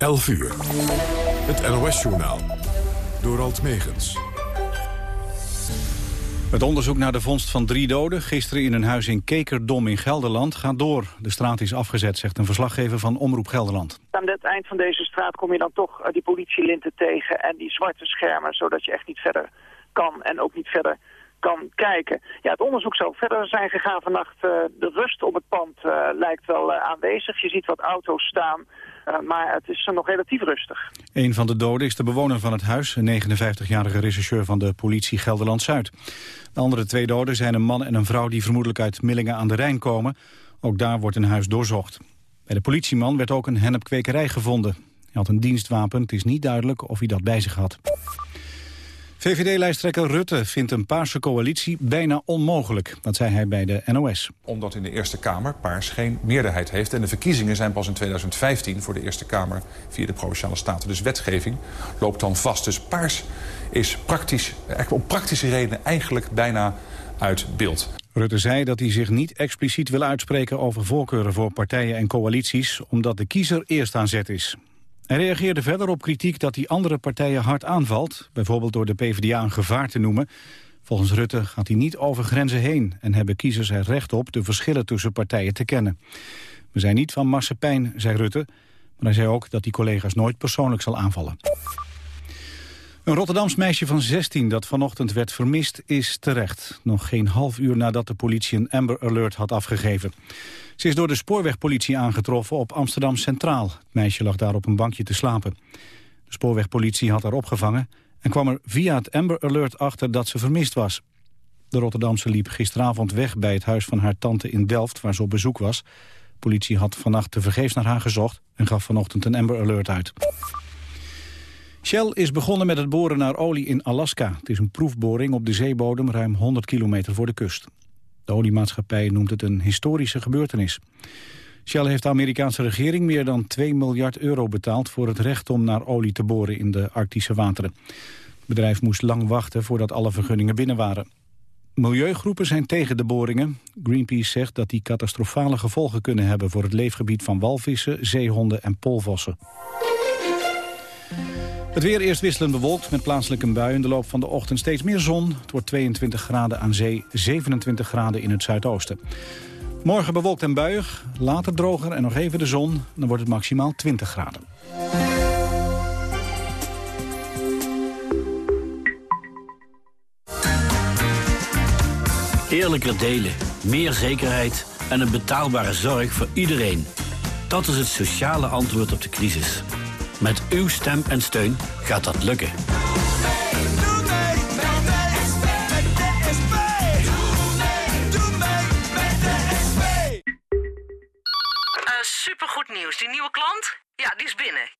11 uur. Het NOS-journaal. Door Alt Megens. Het onderzoek naar de vondst van drie doden gisteren in een huis in Kekerdom in Gelderland gaat door. De straat is afgezet, zegt een verslaggever van Omroep Gelderland. Aan het eind van deze straat kom je dan toch uh, die politielinten tegen en die zwarte schermen, zodat je echt niet verder kan en ook niet verder kan kijken. Ja, het onderzoek zal verder zijn gegaan vannacht. Uh, de rust op het pand uh, lijkt wel aanwezig. Je ziet wat auto's staan, maar het is nog relatief rustig. Een van de doden is de bewoner van het huis, een 59-jarige rechercheur van de politie Gelderland-Zuid. De andere twee doden zijn een man en een vrouw die vermoedelijk uit Millingen aan de Rijn komen. Ook daar wordt een huis doorzocht. Bij de politieman werd ook een hennepkwekerij gevonden. Hij had een dienstwapen, het is niet duidelijk of hij dat bij zich had. VVD-lijsttrekker Rutte vindt een Paarse coalitie bijna onmogelijk. Dat zei hij bij de NOS. Omdat in de Eerste Kamer Paars geen meerderheid heeft. En de verkiezingen zijn pas in 2015 voor de Eerste Kamer via de Provinciale Staten. Dus wetgeving loopt dan vast. Dus Paars is praktisch, om praktische redenen eigenlijk bijna uit beeld. Rutte zei dat hij zich niet expliciet wil uitspreken over voorkeuren voor partijen en coalities, omdat de kiezer eerst aan zet is. Hij reageerde verder op kritiek dat hij andere partijen hard aanvalt... bijvoorbeeld door de PvdA een gevaar te noemen. Volgens Rutte gaat hij niet over grenzen heen... en hebben kiezers er recht op de verschillen tussen partijen te kennen. We zijn niet van marsepein, zei Rutte... maar hij zei ook dat hij collega's nooit persoonlijk zal aanvallen. Een Rotterdams meisje van 16 dat vanochtend werd vermist is terecht. Nog geen half uur nadat de politie een Amber Alert had afgegeven. Ze is door de spoorwegpolitie aangetroffen op Amsterdam Centraal. Het meisje lag daar op een bankje te slapen. De spoorwegpolitie had haar opgevangen en kwam er via het Amber Alert achter dat ze vermist was. De Rotterdamse liep gisteravond weg bij het huis van haar tante in Delft waar ze op bezoek was. De politie had vannacht tevergeefs naar haar gezocht en gaf vanochtend een Amber Alert uit. Shell is begonnen met het boren naar olie in Alaska. Het is een proefboring op de zeebodem ruim 100 kilometer voor de kust. De oliemaatschappij noemt het een historische gebeurtenis. Shell heeft de Amerikaanse regering meer dan 2 miljard euro betaald... voor het recht om naar olie te boren in de Arctische wateren. Het bedrijf moest lang wachten voordat alle vergunningen binnen waren. Milieugroepen zijn tegen de boringen. Greenpeace zegt dat die catastrofale gevolgen kunnen hebben... voor het leefgebied van walvissen, zeehonden en poolvossen. Het weer eerst wisselend bewolkt met plaatselijk een bui. In de loop van de ochtend steeds meer zon. Het wordt 22 graden aan zee, 27 graden in het zuidoosten. Morgen bewolkt en buiig, later droger en nog even de zon. Dan wordt het maximaal 20 graden. Eerlijker delen, meer zekerheid en een betaalbare zorg voor iedereen. Dat is het sociale antwoord op de crisis. Met uw stem en steun gaat dat lukken. Uh, supergoed nieuws. Die nieuwe klant? Ja, die is binnen.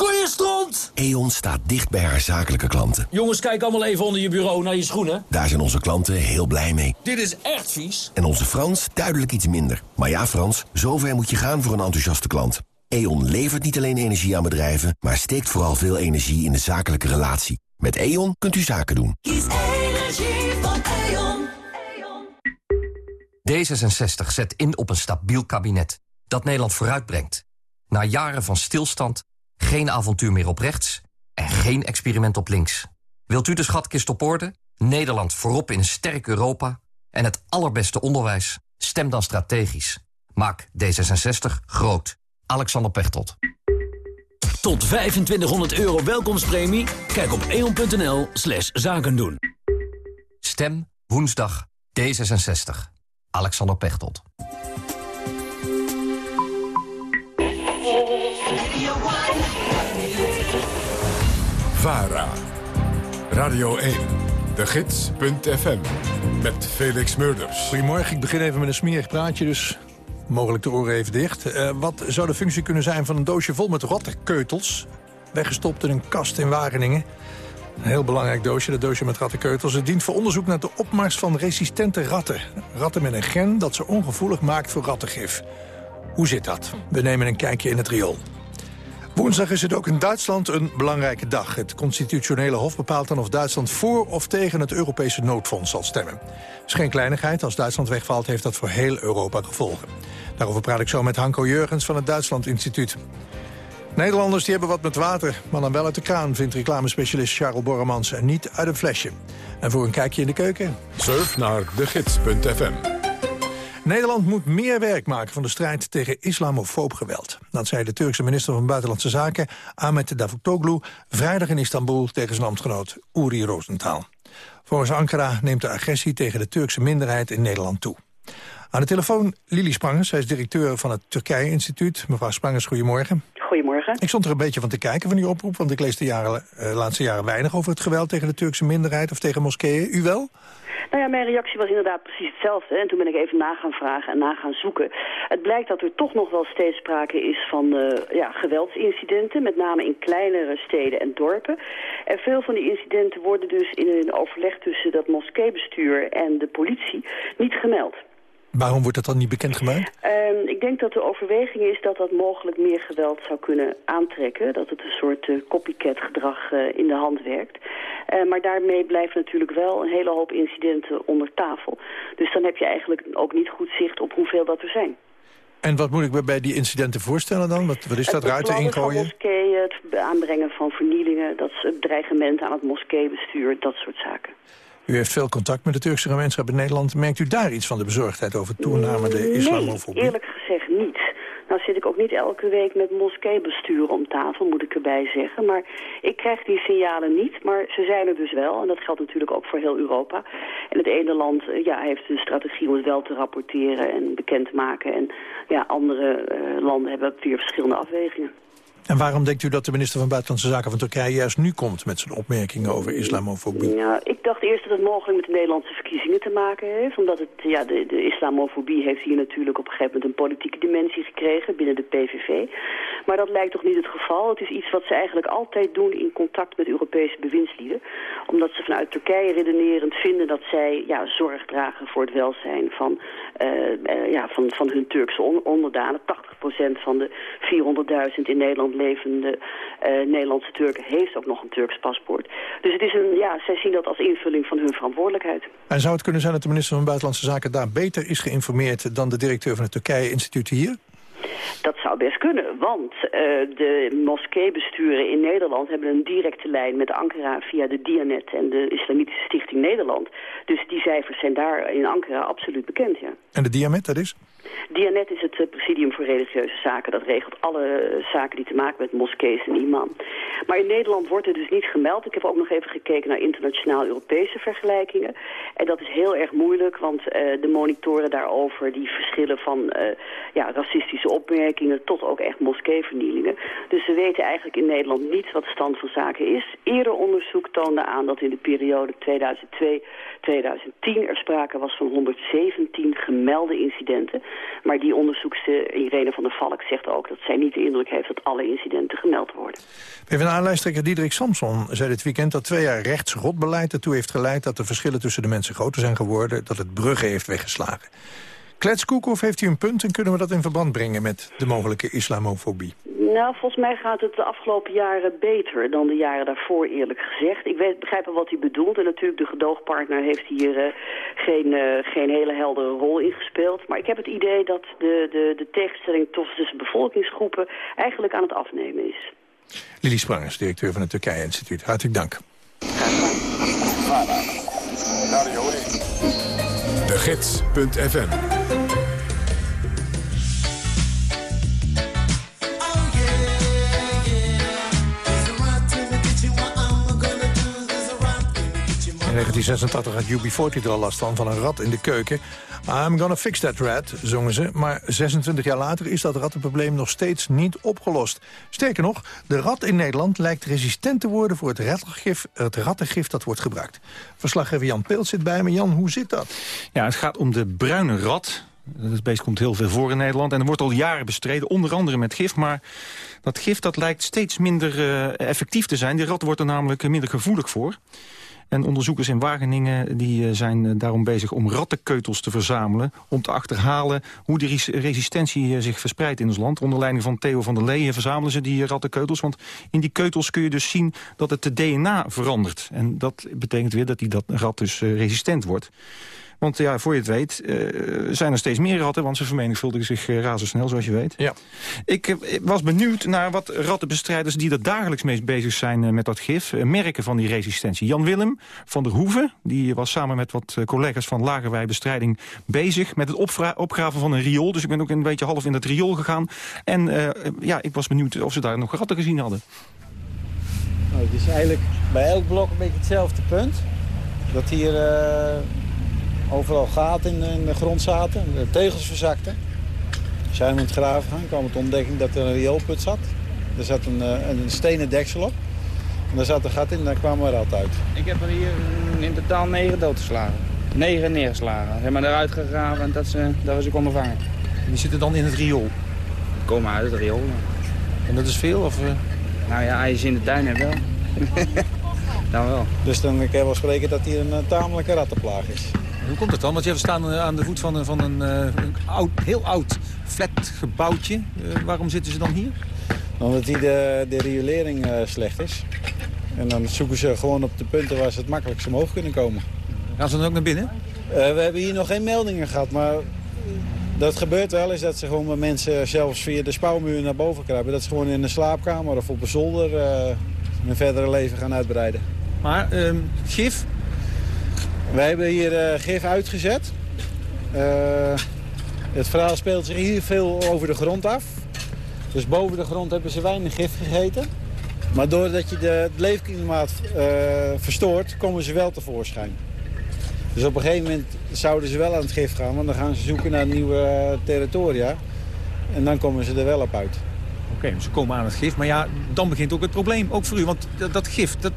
Koeienstront! E.ON staat dicht bij haar zakelijke klanten. Jongens, kijk allemaal even onder je bureau naar je schoenen. Daar zijn onze klanten heel blij mee. Dit is echt vies. En onze Frans duidelijk iets minder. Maar ja, Frans, zover moet je gaan voor een enthousiaste klant. E.ON levert niet alleen energie aan bedrijven... maar steekt vooral veel energie in de zakelijke relatie. Met E.ON kunt u zaken doen. Kies energie van E.ON. D66 zet in op een stabiel kabinet dat Nederland vooruitbrengt. Na jaren van stilstand geen avontuur meer op rechts en geen experiment op links. Wilt u de schatkist op orde? Nederland voorop in een sterk Europa en het allerbeste onderwijs? Stem dan strategisch. Maak D66 groot. Alexander Pechtold. Tot 2500 euro welkomstpremie? Kijk op eon.nl slash zakendoen. Stem woensdag D66. Alexander Pechtold. VARA. Radio 1. De Gids.fm. Met Felix Murders. Goedemorgen, ik begin even met een smerig praatje, dus mogelijk de oren even dicht. Uh, wat zou de functie kunnen zijn van een doosje vol met rattenkeutels... weggestopt in een kast in Wageningen... Een heel belangrijk doosje, dat doosje met rattenkeutels. Het dient voor onderzoek naar de opmars van resistente ratten. Ratten met een gen dat ze ongevoelig maakt voor rattengif. Hoe zit dat? We nemen een kijkje in het riool. Woensdag is het ook in Duitsland een belangrijke dag. Het constitutionele hof bepaalt dan of Duitsland voor of tegen het Europese noodfonds zal stemmen. Het is geen kleinigheid. Als Duitsland wegvalt heeft dat voor heel Europa gevolgen. Daarover praat ik zo met Hanko Jurgens van het Duitsland Instituut. Nederlanders die hebben wat met water, maar dan wel uit de kraan... vindt reclamespecialist Charles Borremans en niet uit een flesje. En voor een kijkje in de keuken... Surf naar degids.fm. Nederland moet meer werk maken van de strijd tegen islamofoob geweld. Dat zei de Turkse minister van Buitenlandse Zaken, Ahmet Davutoglu... vrijdag in Istanbul tegen zijn ambtgenoot Uri Rosenthal. Volgens Ankara neemt de agressie tegen de Turkse minderheid in Nederland toe. Aan de telefoon Lili Sprangers, zij is directeur van het Turkije-instituut. Mevrouw Sprangers, goedemorgen. Goedemorgen. Ik stond er een beetje van te kijken van die oproep... want ik lees de jaren, uh, laatste jaren weinig over het geweld tegen de Turkse minderheid... of tegen moskeeën. U wel? Nou ja, mijn reactie was inderdaad precies hetzelfde. En toen ben ik even na gaan vragen en na gaan zoeken. Het blijkt dat er toch nog wel steeds sprake is van uh, ja, geweldsincidenten. Met name in kleinere steden en dorpen. En veel van die incidenten worden dus in een overleg tussen dat moskeebestuur en de politie niet gemeld. Waarom wordt dat dan niet bekendgemaakt? Uh, ik denk dat de overweging is dat dat mogelijk meer geweld zou kunnen aantrekken. Dat het een soort uh, copycat gedrag uh, in de hand werkt. Uh, maar daarmee blijven natuurlijk wel een hele hoop incidenten onder tafel. Dus dan heb je eigenlijk ook niet goed zicht op hoeveel dat er zijn. En wat moet ik me bij die incidenten voorstellen dan? Wat, wat is dat, ruiten ingooien? Het moskeeën, het aanbrengen van vernielingen, dat dreigement aan het moskeebestuur, dat soort zaken. U heeft veel contact met de Turkse gemeenschap in Nederland. Merkt u daar iets van de bezorgdheid over toenamende islamofobie? Nee, eerlijk gezegd niet. Nou zit ik ook niet elke week met moskeebestuur om tafel, moet ik erbij zeggen. Maar ik krijg die signalen niet, maar ze zijn er dus wel. En dat geldt natuurlijk ook voor heel Europa. En het ene land ja, heeft een strategie om het wel te rapporteren en bekend te maken. En ja, andere uh, landen hebben weer verschillende afwegingen. En waarom denkt u dat de minister van Buitenlandse Zaken van Turkije juist nu komt met zijn opmerkingen over islamofobie? Ja, ik dacht eerst dat het mogelijk met de Nederlandse verkiezingen te maken heeft. Omdat het, ja, de, de islamofobie heeft hier natuurlijk op een gegeven moment een politieke dimensie gekregen binnen de PVV. Maar dat lijkt toch niet het geval. Het is iets wat ze eigenlijk altijd doen in contact met Europese bewindslieden. Omdat ze vanuit Turkije redenerend vinden dat zij ja, zorg dragen voor het welzijn van, uh, uh, ja, van, van hun Turkse on onderdanen. 80% van de 400.000 in Nederland levende uh, Nederlandse Turken heeft ook nog een Turks paspoort. Dus het is een, ja, zij zien dat als invulling van hun verantwoordelijkheid. En zou het kunnen zijn dat de minister van Buitenlandse Zaken daar beter is geïnformeerd dan de directeur van het Turkije-instituut hier? Dat zou best kunnen, want uh, de moskeebesturen in Nederland hebben een directe lijn met Ankara via de Dianet en de Islamitische Stichting Nederland. Dus die cijfers zijn daar in Ankara absoluut bekend, ja. En de Dianet, dat is? Dianet is het presidium voor religieuze zaken. Dat regelt alle zaken die te maken met moskees en imam. Maar in Nederland wordt het dus niet gemeld. Ik heb ook nog even gekeken naar internationaal-Europese vergelijkingen. En dat is heel erg moeilijk, want uh, de monitoren daarover... die verschillen van ja, racistische opmerkingen tot ook echt moskeevernielingen. Dus we weten eigenlijk in Nederland niet wat de stand van zaken is. Eerder onderzoek toonde aan dat in de periode 2002-2010... er sprake was van 117 gemelde incidenten... Maar die onderzoekster Irene van der Valk zegt ook dat zij niet de indruk heeft dat alle incidenten gemeld worden. PvdA-lijsttrekker Diederik Samson zei dit weekend dat twee jaar rechtsrotbeleid ertoe heeft geleid dat de verschillen tussen de mensen groter zijn geworden, dat het bruggen heeft weggeslagen. Kletskoek of heeft u een punt en kunnen we dat in verband brengen met de mogelijke islamofobie? Nou, volgens mij gaat het de afgelopen jaren beter dan de jaren daarvoor, eerlijk gezegd. Ik weet, begrijp wel wat hij bedoelt. En natuurlijk, de gedoogpartner heeft hier uh, geen, uh, geen hele heldere rol in gespeeld. Maar ik heb het idee dat de, de, de tegenstelling tussen bevolkingsgroepen eigenlijk aan het afnemen is. Lili Sprangers, directeur van het Turkije-instituut. Hartelijk dank. De Gids.fm 1986 had UB40 er al last van, van een rat in de keuken. I'm gonna fix that rat, zongen ze. Maar 26 jaar later is dat rattenprobleem nog steeds niet opgelost. Sterker nog, de rat in Nederland lijkt resistent te worden... voor het, rattengif, het rattengif dat wordt gebruikt. Verslaggever Jan Peelt zit bij me. Jan, hoe zit dat? Ja, het gaat om de bruine rat Dat beest komt heel veel voor in Nederland. En er wordt al jaren bestreden, onder andere met gif. Maar dat gif dat lijkt steeds minder uh, effectief te zijn. Die rat wordt er namelijk minder gevoelig voor. En onderzoekers in Wageningen die zijn daarom bezig om rattenkeutels te verzamelen... om te achterhalen hoe die resistentie zich verspreidt in ons land. Onder leiding van Theo van der Leyen verzamelen ze die rattenkeutels. Want in die keutels kun je dus zien dat het DNA verandert. En dat betekent weer dat die dat rat dus resistent wordt. Want ja, voor je het weet uh, zijn er steeds meer ratten... want ze vermenigvuldigen zich uh, razendsnel, zoals je weet. Ja. Ik uh, was benieuwd naar wat rattenbestrijders... die er dagelijks mee bezig zijn met dat gif... merken van die resistentie. Jan Willem van der Hoeven die was samen met wat collega's van Lagerwijbestrijding... bezig met het opgraven van een riool. Dus ik ben ook een beetje half in dat riool gegaan. En ja, ik was benieuwd of ze daar nog ratten gezien hadden. Nou, het is eigenlijk bij elk blok een beetje hetzelfde punt. Dat hier overal gaten in, in de grond zaten. De tegels verzakten. Zijn we het graven gaan, kwam het ontdekking dat er een rioolput zat. Er zat een, eh, een stenen deksel op. En daar zat een gat in en daar kwam er rat uit. Ik heb er hier in totaal negen doodgeslagen. Negen neergeslagen. Ze hebben eruit gegraven en dat ze, dat ze konden vangen. Die zitten dan in het riool? Die komen uit het riool. En dat is veel? Of, uh... Nou ja, als je in de tuin hebt wel. dan wel. Dus dan kan je wel spreken dat hier een, een tamelijke rattenplaag is. Hoe komt dat dan? Want je staan aan de voet van een, van een, eh, een oud, heel oud flatgebouwtje. Uh, waarom zitten ze dan hier? Omdat hier de, de riolering uh, slecht is. En dan zoeken ze gewoon op de punten waar ze het makkelijkst omhoog kunnen komen. Gaan ze dan ook naar binnen? we hebben hier nog geen meldingen gehad, maar dat gebeurt wel is dat ze gewoon met mensen zelfs via de spouwmuur naar boven kruipen. Dat ze gewoon in een slaapkamer of op een zolder hun verdere leven gaan uitbreiden. Maar ehm, gif, wij hebben hier uh, gif uitgezet. Uh, het verhaal speelt zich hier veel over de grond af. Dus boven de grond hebben ze weinig gif gegeten. Maar doordat je de, het leefklimaat uh, verstoort, komen ze wel tevoorschijn. Dus op een gegeven moment zouden ze wel aan het gif gaan, want dan gaan ze zoeken naar nieuwe territoria. En dan komen ze er wel op uit. Oké, okay, ze komen aan het gif. Maar ja, dan begint ook het probleem, ook voor u. Want dat, dat gif, dat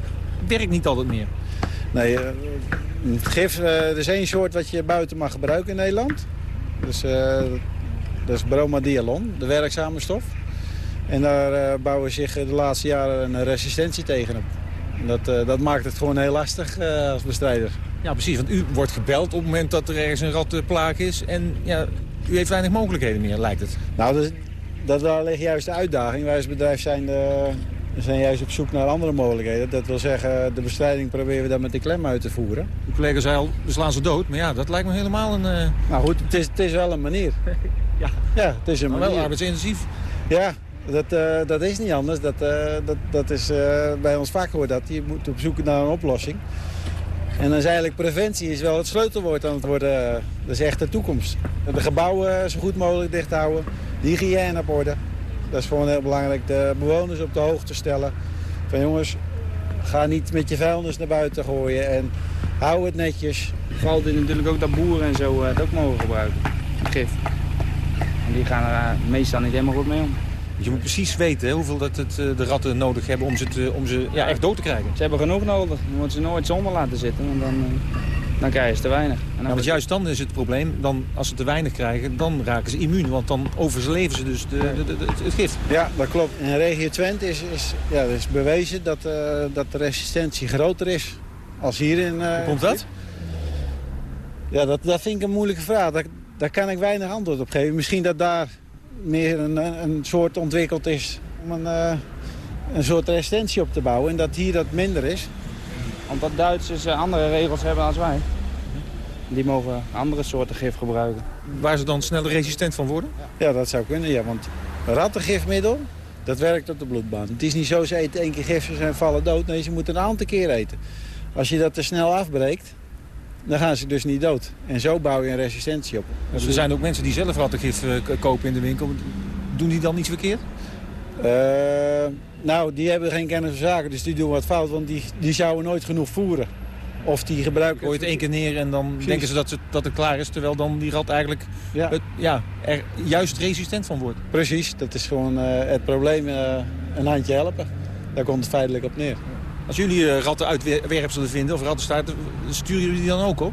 werkt niet altijd meer. Nee, gif, uh, er is één soort wat je buiten mag gebruiken in Nederland. Dus, uh, dat is bromadialon, de werkzame stof. En daar uh, bouwen zich de laatste jaren een resistentie tegen op. Dat, dat maakt het gewoon heel lastig als bestrijder. Ja, precies. Want u wordt gebeld op het moment dat er ergens een ratplaag is. En ja, u heeft weinig mogelijkheden meer, lijkt het. Nou, dat, dat daar ligt juist de uitdaging. Wij als bedrijf zijn de, we zijn juist op zoek naar andere mogelijkheden. Dat wil zeggen, de bestrijding proberen we dan met de klem uit te voeren. De collega zei al, we slaan ze dood. Maar ja, dat lijkt me helemaal een... Uh... Nou goed, het is, het is wel een manier. ja. ja, het is een maar manier. wel arbeidsintensief. Ja, dat, uh, dat is niet anders. Dat, uh, dat, dat is bij ons vaak gehoord dat. Je moet op zoek naar een oplossing. En dan is eigenlijk preventie is wel het sleutelwoord aan het worden. Dat is echt de toekomst. De gebouwen zo goed mogelijk dicht houden. De hygiëne op orde. Dat is gewoon heel belangrijk. De bewoners op de hoogte stellen. Van jongens, ga niet met je vuilnis naar buiten gooien. En hou het netjes. Valt in natuurlijk ook dat boeren en zo het ook mogen gebruiken. Gif. En die gaan er meestal niet helemaal goed mee om. Je moet precies weten hè, hoeveel dat het, de ratten nodig hebben om ze, te, om ze ja, echt dood te krijgen. Ze hebben genoeg nodig. Je moet ze nooit zonder laten zitten. Want dan, dan krijgen ze te weinig. En dan ja, want juist dan is het probleem, dan, als ze te weinig krijgen, dan raken ze immuun. Want dan overleven ze dus de, de, de, het gif. Ja, dat klopt. In regio Twente is, is, ja, is bewezen dat, uh, dat de resistentie groter is als hier in... Uh, Hoe komt dat? Ja, dat, dat vind ik een moeilijke vraag. Daar, daar kan ik weinig antwoord op geven. Misschien dat daar meer een, een soort ontwikkeld is om een, uh, een soort resistentie op te bouwen. En dat hier dat minder is omdat Duitsers andere regels hebben als wij. Die mogen andere soorten gif gebruiken. Waar ze dan sneller resistent van worden? Ja, dat zou kunnen, ja. Want rattengifmiddel, dat werkt op de bloedbaan. Het is niet zo, ze eten één keer gif en vallen dood. Nee, ze moeten een aantal keer eten. Als je dat te snel afbreekt, dan gaan ze dus niet dood. En zo bouw je een resistentie op. Dus er zijn ook mensen die zelf rattengif uh, kopen in de winkel. Doen die dan iets verkeerd? Uh, nou, die hebben geen kennis van zaken, dus die doen wat fout. Want die, die zouden nooit genoeg voeren. Of die gebruiken... Gooi het één keer neer en dan denken ze dat, ze dat het klaar is. Terwijl dan die rat eigenlijk ja. Het, ja, er juist resistent van wordt. Precies, dat is gewoon uh, het probleem uh, een handje helpen. Daar komt het feitelijk op neer. Als jullie uh, ratten uitwerpselen vinden of rattenstaarten, sturen jullie die dan ook op?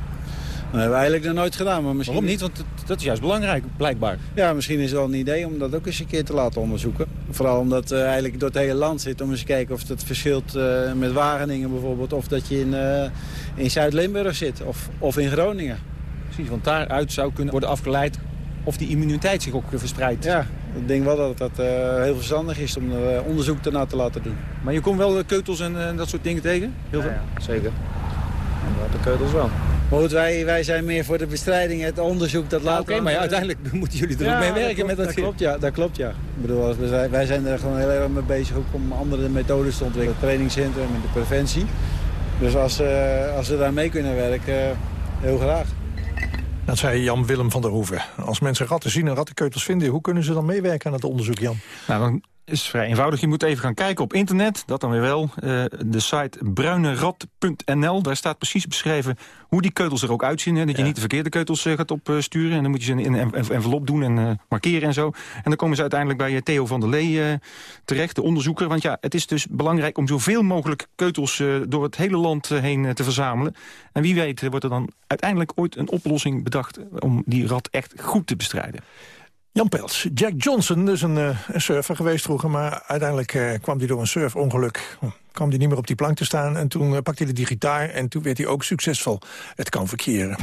Dat hebben we eigenlijk nog nooit gedaan. Maar misschien... Waarom niet? Want dat is juist belangrijk, blijkbaar. Ja, misschien is het wel een idee om dat ook eens een keer te laten onderzoeken. Vooral omdat het eigenlijk door het hele land zit. Om eens te kijken of het verschilt uh, met Wageningen bijvoorbeeld. Of dat je in, uh, in Zuid-Limburg zit. Of, of in Groningen. Precies, want daaruit zou kunnen worden afgeleid of die immuniteit zich ook verspreidt. Ja, ik denk wel dat dat uh, heel verstandig is om er onderzoek ernaar te laten doen. Maar je komt wel keutels en dat soort dingen tegen? Heel veel? Ja, ja, zeker. de keutels wel. Maar goed, wij, wij zijn meer voor de bestrijding, het onderzoek dat later... Oké, maar ja, uiteindelijk moeten jullie er ja, ook mee werken. Dat met dat, dat klopt, ja. Dat klopt, ja. Ik bedoel, wij zijn er gewoon heel erg mee bezig ook om andere methodes te ontwikkelen. Het trainingscentrum en de preventie. Dus als, uh, als we daar mee kunnen werken, uh, heel graag. Dat zei Jan-Willem van der Hoeven. Als mensen ratten zien en rattenkeutels vinden... hoe kunnen ze dan meewerken aan het onderzoek, Jan? Nou, dan is vrij eenvoudig. Je moet even gaan kijken op internet, dat dan weer wel. Uh, de site bruinerat.nl, daar staat precies beschreven hoe die keutels er ook uitzien. Hè, dat je niet de verkeerde keutels uh, gaat opsturen. en dan moet je ze in een envelop doen en uh, markeren en zo. En dan komen ze uiteindelijk bij Theo van der Lee terecht, de onderzoeker. Want ja, het is dus belangrijk om zoveel mogelijk keutels door het hele land heen te verzamelen. En wie weet wordt er dan uiteindelijk ooit een oplossing bedacht... om die rat echt goed te bestrijden. Jan Pels, Jack Johnson, dus een, uh, een surfer geweest vroeger... maar uiteindelijk uh, kwam hij door een surfongeluk. kwam niet meer op die plank te staan en toen uh, pakte hij de gitaar... en toen werd hij ook succesvol. Het kan verkeren.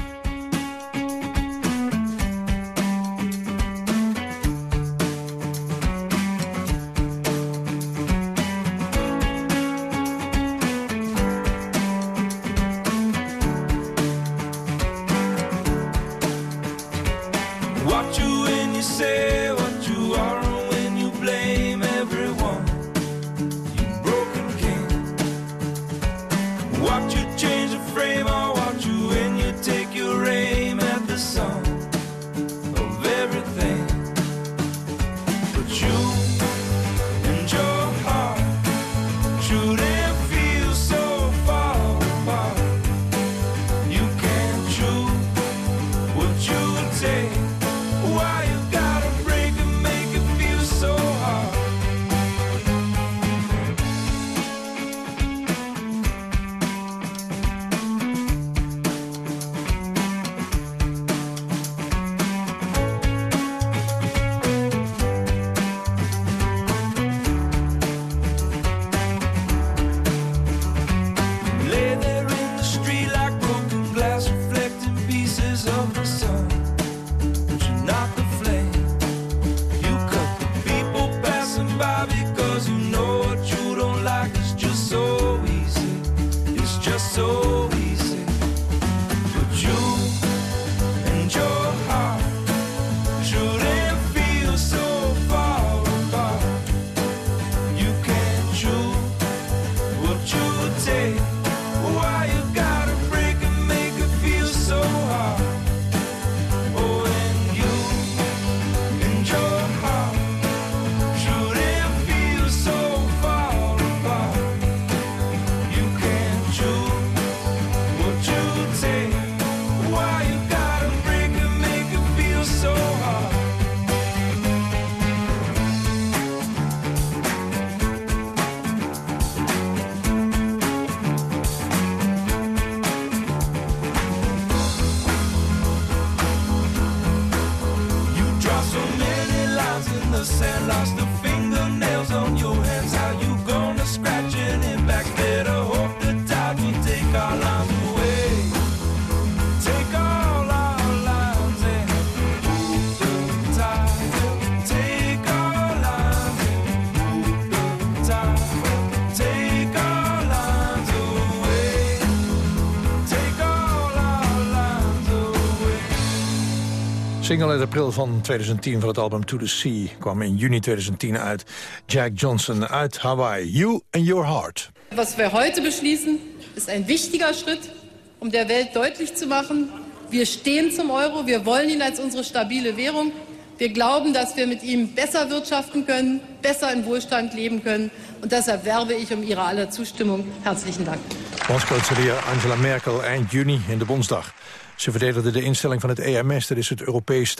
Single uit april van 2010 van het album To The Sea... kwam in juni 2010 uit. Jack Johnson uit Hawaii. You and Your Heart. Was wir heute beschließen, ist ein wichtiger Schritt, um der Welt deutlich zu machen, wir stehen zum Euro, wir wollen ihn als unsere stabile Währung. Wir glauben, dass wir mit ihm besser wirtschaften können, besser in Wohlstand leben können. Und deshalb werbe ich um Ihre aller Zustimmung. Herzlichen Dank. Bondskanselier Angela Merkel eind juni in de Bondsdag. Ze verdedigde de instelling van het EMS, dat is het Europees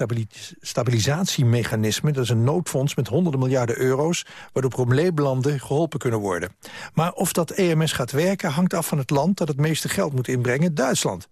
Stabilisatiemechanisme. Dat is een noodfonds met honderden miljarden euro's, waardoor probleemlanden geholpen kunnen worden. Maar of dat EMS gaat werken hangt af van het land dat het meeste geld moet inbrengen, Duitsland.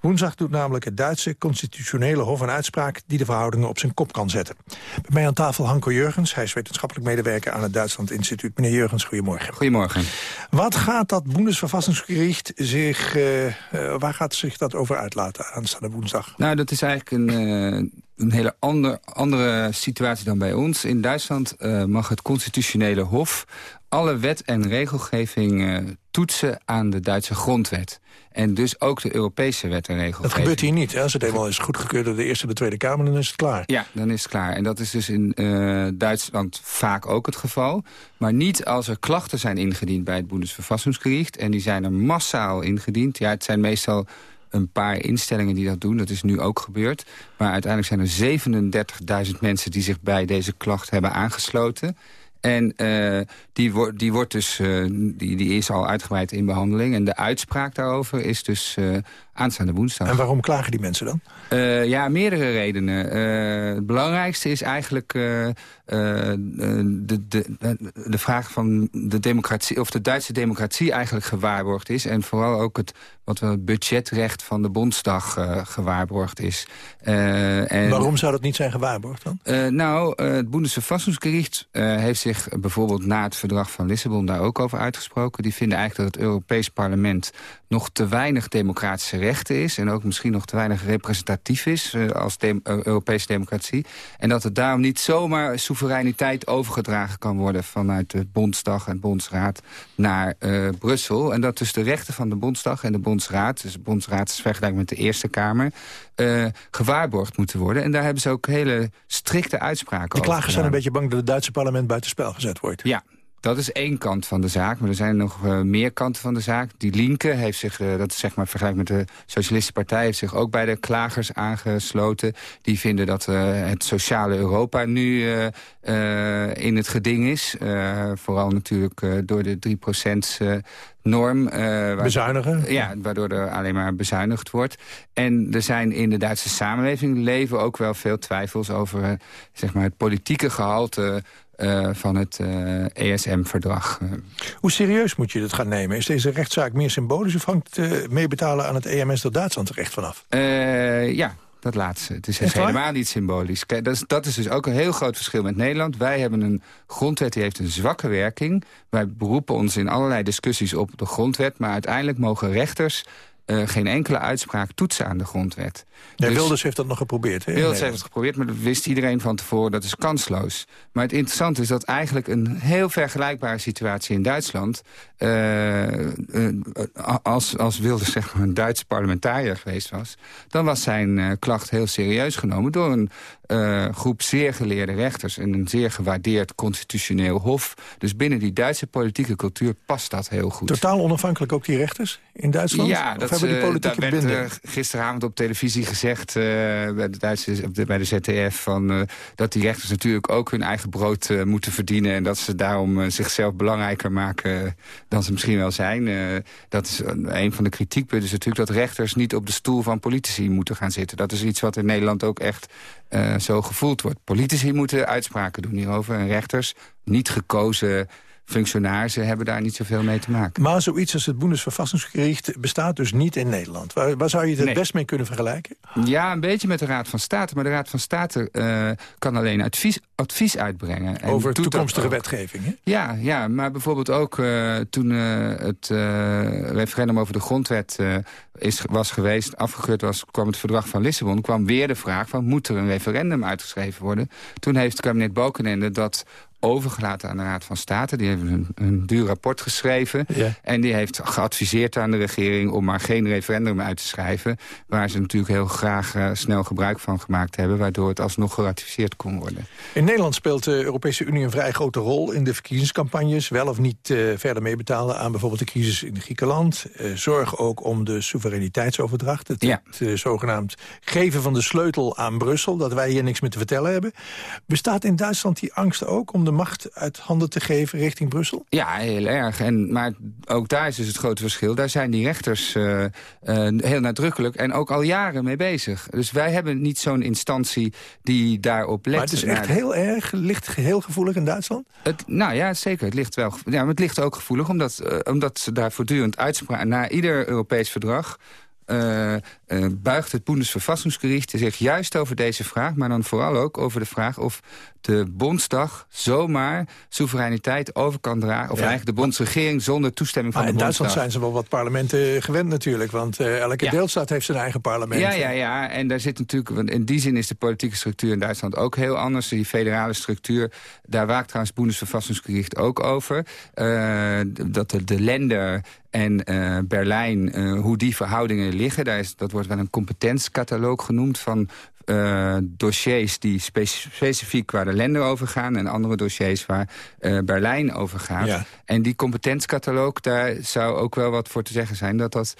Woensdag doet namelijk het Duitse constitutionele hof een uitspraak... die de verhoudingen op zijn kop kan zetten. Bij mij aan tafel Hanko Jurgens. Hij is wetenschappelijk medewerker aan het Duitsland Instituut. Meneer Jurgens, goedemorgen. Goedemorgen. Wat gaat dat Bundesverfassungsgericht zich... Uh, uh, waar gaat zich dat over uitlaten aanstaande woensdag? Nou, dat is eigenlijk een... Uh een hele ander, andere situatie dan bij ons. In Duitsland uh, mag het constitutionele hof alle wet en regelgeving uh, toetsen aan de Duitse grondwet. En dus ook de Europese wet en regelgeving. Dat gebeurt hier niet. Hè? Als het eenmaal is goedgekeurd door de Eerste en de Tweede Kamer, dan is het klaar. Ja, dan is het klaar. En dat is dus in uh, Duitsland vaak ook het geval. Maar niet als er klachten zijn ingediend bij het Bundesverfassungsgericht. En die zijn er massaal ingediend. Ja, het zijn meestal een paar instellingen die dat doen. Dat is nu ook gebeurd. Maar uiteindelijk zijn er 37.000 mensen die zich bij deze klacht hebben aangesloten. En uh, die, wordt die, wordt dus, uh, die, die is al uitgebreid in behandeling. En de uitspraak daarover is dus uh, aanstaande woensdag. En waarom klagen die mensen dan? ja, meerdere redenen. het belangrijkste is eigenlijk de, de, de vraag van de democratie, of de Duitse democratie eigenlijk gewaarborgd is. En vooral ook het wat we het budgetrecht van de Bondsdag gewaarborgd is. en, waarom zou dat niet zijn gewaarborgd dan? nou, het Bundesverfassungsgericht heeft zich bijvoorbeeld na het verdrag van Lissabon daar ook over uitgesproken. Die vinden eigenlijk dat het Europees Parlement nog te weinig democratische rechten is... en ook misschien nog te weinig representatief is uh, als de uh, Europese democratie. En dat het daarom niet zomaar soevereiniteit overgedragen kan worden... vanuit de Bondsdag en Bondsraad naar uh, Brussel. En dat dus de rechten van de Bondsdag en de Bondsraad... dus de Bondsraad is vergelijkbaar met de Eerste Kamer... gewaarborgd moeten worden. En daar hebben ze ook hele strikte uitspraken over De klagers zijn een beetje bang dat het Duitse parlement buitenspel gezet wordt. Ja, dat is één kant van de zaak, maar er zijn nog uh, meer kanten van de zaak. Die Linke heeft zich, uh, dat is zeg maar vergelijk met de Socialistische Partij... heeft zich ook bij de klagers aangesloten. Die vinden dat uh, het sociale Europa nu in het geding is. vooral natuurlijk door de 3% norm. Uh, Bezuinigen? Ja, waardoor er alleen maar bezuinigd wordt. En er zijn in de Duitse samenleving leven ook wel veel twijfels over uh, zeg maar het politieke gehalte uh, van het ESM-verdrag. Hoe serieus moet je dit gaan nemen? Is deze rechtszaak meer symbolisch of hangt meebetalen aan het EMS dat Duitsland terecht vanaf? ja, dat laatste. Het is helemaal niet symbolisch. Kijk, dat, is, dat is dus ook een heel groot verschil met Nederland. Wij hebben een grondwet die heeft een zwakke werking. Wij beroepen ons in allerlei discussies op de grondwet... maar uiteindelijk mogen rechters uh, geen enkele uitspraak toetsen aan de grondwet. Ja, dus, Wilders heeft dat nog geprobeerd. Hè, Wilders heeft het geprobeerd, maar dat wist iedereen van tevoren. Dat is kansloos. Maar het interessante is dat eigenlijk een heel vergelijkbare situatie in Duitsland... Uh, uh, als, als Wilders zeg maar, een Duitse parlementariër geweest was... dan was zijn klacht heel serieus genomen door een groep zeer geleerde rechters... en een zeer gewaardeerd constitutioneel hof. Dus binnen die Duitse politieke cultuur past dat heel goed. Totaal onafhankelijk ook die rechters in Duitsland? Ja, dat, hebben die politieke daar werd gisteravond op televisie gezegd bij, de Duitse, bij de ZDF... Van, dat die rechters natuurlijk ook hun eigen brood moeten verdienen... en dat ze daarom zichzelf belangrijker maken dan ze misschien wel zijn. dat is een van de kritiekpunten is natuurlijk dat rechters niet op de stoel van politici moeten gaan zitten. Dat is iets wat in Nederland ook echt zo gevoeld wordt. Politici moeten uitspraken doen hierover en rechters niet gekozen functionarissen hebben daar niet zoveel mee te maken. Maar zoiets als het Bundesverfassungsgericht bestaat dus niet in Nederland. Waar, waar zou je het nee. het best mee kunnen vergelijken? Ja, een beetje met de Raad van State. Maar de Raad van State uh, kan alleen advies, advies uitbrengen. En Over toekomstige wetgeving, hè? Ja, ja, maar bijvoorbeeld ook uh, toen uh, het referendum over de grondwet is, was geweest, afgekeurd was, kwam het verdrag van Lissabon, kwam weer de vraag van moet er een referendum uitgeschreven worden. Toen heeft het kabinet Balkenende dat overgelaten aan de Raad van State. Die heeft een, een duur rapport geschreven. Ja. En die heeft geadviseerd aan de regering om maar geen referendum uit te schrijven. Waar ze natuurlijk heel graag uh, snel gebruik van gemaakt hebben. Waardoor het alsnog geratificeerd kon worden. In Nederland speelt de Europese Unie een vrij grote rol in de verkiezingscampagnes. Wel of niet uh, verder meebetalen aan bijvoorbeeld de crisis in Griekenland. Uh, zorg ook om de soevereiniteitsoverdracht. Het, ja. het zogenaamd geven van de sleutel aan Brussel. Dat wij hier niks meer te vertellen hebben. Bestaat in Duitsland die angst ook om de macht uit handen te geven richting Brussel? Ja, heel erg. En, maar ook daar is dus het grote verschil. Daar zijn die rechters uh, uh, heel nadrukkelijk en ook al jaren mee bezig. Dus wij hebben niet zo'n instantie die daarop let. Maar het is echt heel erg, ligt heel gevoelig in Duitsland? Het, nou ja, zeker. Het ligt wel ja, maar het ligt ook gevoelig omdat, uh, omdat ze daar voortdurend uitspraken... na ieder Europees verdrag uh, buigt het Bundesverfassungsgericht zich juist over deze vraag... maar dan vooral ook over de vraag of de Bondsdag zomaar soevereiniteit over kan dragen... of eigenlijk de Bondsregering zonder toestemming van maar de in Bondsdag. Duitsland zijn ze wel wat parlementen gewend natuurlijk... want uh, elke Ja. deelstaat heeft zijn eigen parlement. Ja, ja, ja. En daar zit natuurlijk, want in die zin is de politieke structuur in Duitsland ook heel anders. Die federale structuur, daar waakt trouwens het Bundesverfassungsgericht ook over. Uh, dat de, de lender en uh, Berlijn, uh, hoe die verhoudingen liggen. Daar is, dat wordt wel een competentiecataloog genoemd van uh, dossiers die spe specifiek waar de lender over gaan... en andere dossiers waar uh, Berlijn over gaat. Ja. En die competentiecataloog, daar zou ook wel wat voor te zeggen zijn... dat dat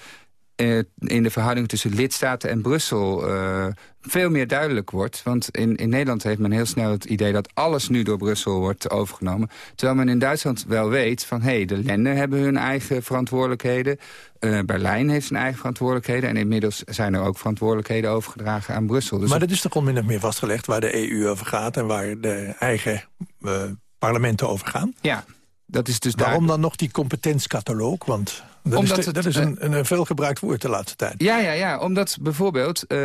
uh, in de verhouding tussen lidstaten en Brussel uh, veel meer duidelijk wordt. Want in, in Nederland heeft men heel snel het idee dat alles nu door Brussel wordt overgenomen. Terwijl men in Duitsland wel weet van... hé, hey, de landen hebben hun eigen verantwoordelijkheden. Uh, Berlijn heeft zijn eigen verantwoordelijkheden. En inmiddels zijn er ook verantwoordelijkheden overgedragen aan Brussel. Dus maar dat is toch al min of meer vastgelegd waar de EU over gaat... en waar de eigen parlementen over gaan? Ja, dat is dus Waarom daar... dan nog die competentiecataloog? Want dat Omdat is, de, het, dat is een, een, een veelgebruikt woord de laatste tijd. Ja, ja, ja. Omdat bijvoorbeeld uh,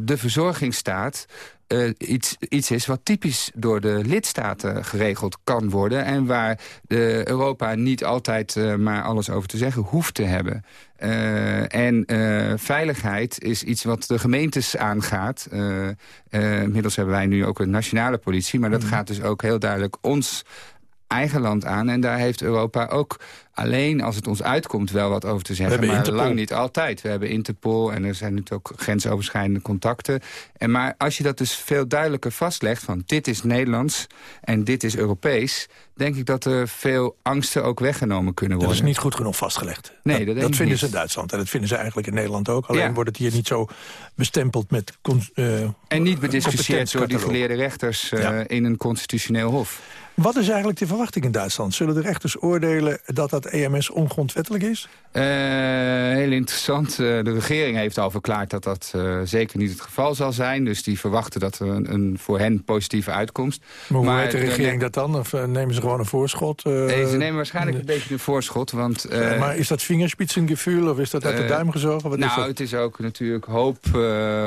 de verzorgingsstaat... Uh, iets, iets is wat typisch door de lidstaten geregeld kan worden... en waar de Europa niet altijd uh, maar alles over te zeggen hoeft te hebben. Uh, en veiligheid is iets wat de gemeentes aangaat. inmiddels hebben wij nu ook een nationale politie... maar dat mm. gaat dus ook heel duidelijk ons eigen land aan. En daar heeft Europa ook alleen als het ons uitkomt wel wat over te zeggen. Maar Interpol. lang niet altijd. We hebben Interpol en er zijn natuurlijk ook grensoverschrijdende contacten. En maar als je dat dus veel duidelijker vastlegt... van dit is Nederlands en dit is Europees... denk ik dat er veel angsten ook weggenomen kunnen worden. Dat is niet goed genoeg vastgelegd. Nee, dat, dat, dat vinden niet. ze in Duitsland. En dat vinden ze eigenlijk in Nederland ook. Alleen Ja. wordt het hier niet zo bestempeld met... Uh, en niet bediscussieerd door die geleerde rechters uh, ja. in een constitutioneel hof. Wat is eigenlijk de verwachting in Duitsland? Zullen de rechters oordelen dat dat EMS ongrondwettelijk is? Uh, heel interessant. Uh, de regering heeft al verklaard dat dat uh, zeker niet het geval zal zijn. Dus die verwachten dat er een, een voor hen positieve uitkomst. Maar hoe weet de regering dat dan? Of nemen ze gewoon een voorschot? Nee, ze nemen waarschijnlijk een beetje een voorschot. Want, maar is dat vingerspitsengevoel of is dat uit de duim gezogen? Wat nou, is dat? het is ook natuurlijk hoop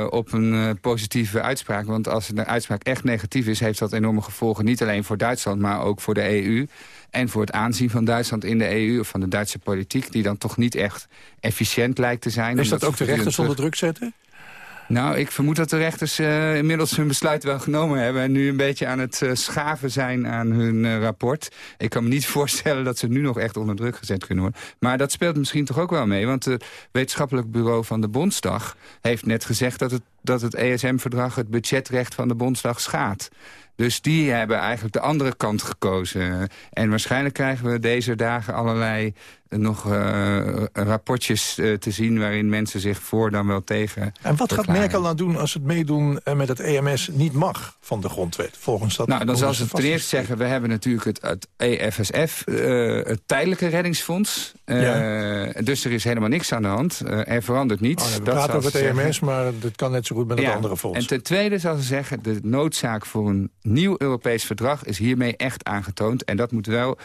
op een positieve uitspraak. Want als de uitspraak echt negatief is, heeft dat enorme gevolgen. Niet alleen voor Duitsland, maar ook voor de EU. En voor het aanzien van Duitsland in de EU, of van de Duitse politiek... die dan toch niet echt efficiënt lijkt te zijn. Is dat ook de rechters onder druk zetten? Nou, ik vermoed dat de rechters uh, inmiddels hun besluit wel genomen hebben... en nu een beetje aan het uh, schaven zijn aan hun uh, rapport. Ik kan me niet voorstellen dat ze nu nog echt onder druk gezet kunnen worden. Maar dat speelt misschien toch ook wel mee. Want het wetenschappelijk bureau van de Bondsdag heeft net gezegd... dat het, dat het ESM-verdrag het budgetrecht van de Bondsdag schaadt. Dus die hebben eigenlijk de andere kant gekozen. En waarschijnlijk krijgen we deze dagen allerlei nog uh, rapportjes uh, te zien... waarin mensen zich voor dan wel tegen En wat verklaren. gaat Merkel nou doen als het meedoen met het EMS niet mag van de grondwet? Volgens dat nou, dan zal ze ten eerste zeggen... we hebben natuurlijk het, het EFSF, uh, het tijdelijke reddingsfonds. Ja. Dus er is helemaal niks aan de hand. er verandert niets. Oh, we dat praten over het EMS, zeggen. maar dat kan net zo goed met ja. andere fonds. En ten tweede zal ze zeggen... de noodzaak voor een nieuw Europees verdrag is hiermee echt aangetoond. En dat moet wel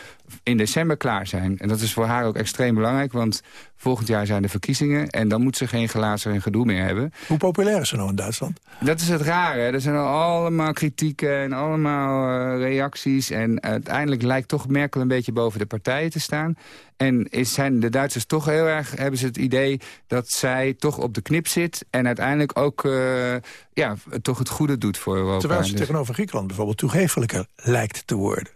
in december klaar zijn. En dat is voor haar ook extreem belangrijk, want volgend jaar zijn de verkiezingen... en dan moet ze geen glazen en gedoe meer hebben. Hoe populair is ze nou in Duitsland? Dat is het rare. Er zijn allemaal kritieken en allemaal uh, reacties... en uiteindelijk lijkt toch Merkel een beetje boven de partijen te staan. En is, zijn de Duitsers toch heel erg, hebben ze het idee dat zij toch op de knip zit... en uiteindelijk ook uh, ja, toch het goede doet voor Europa. Terwijl ze dus... tegenover Griekenland bijvoorbeeld toegefelijker lijkt te worden.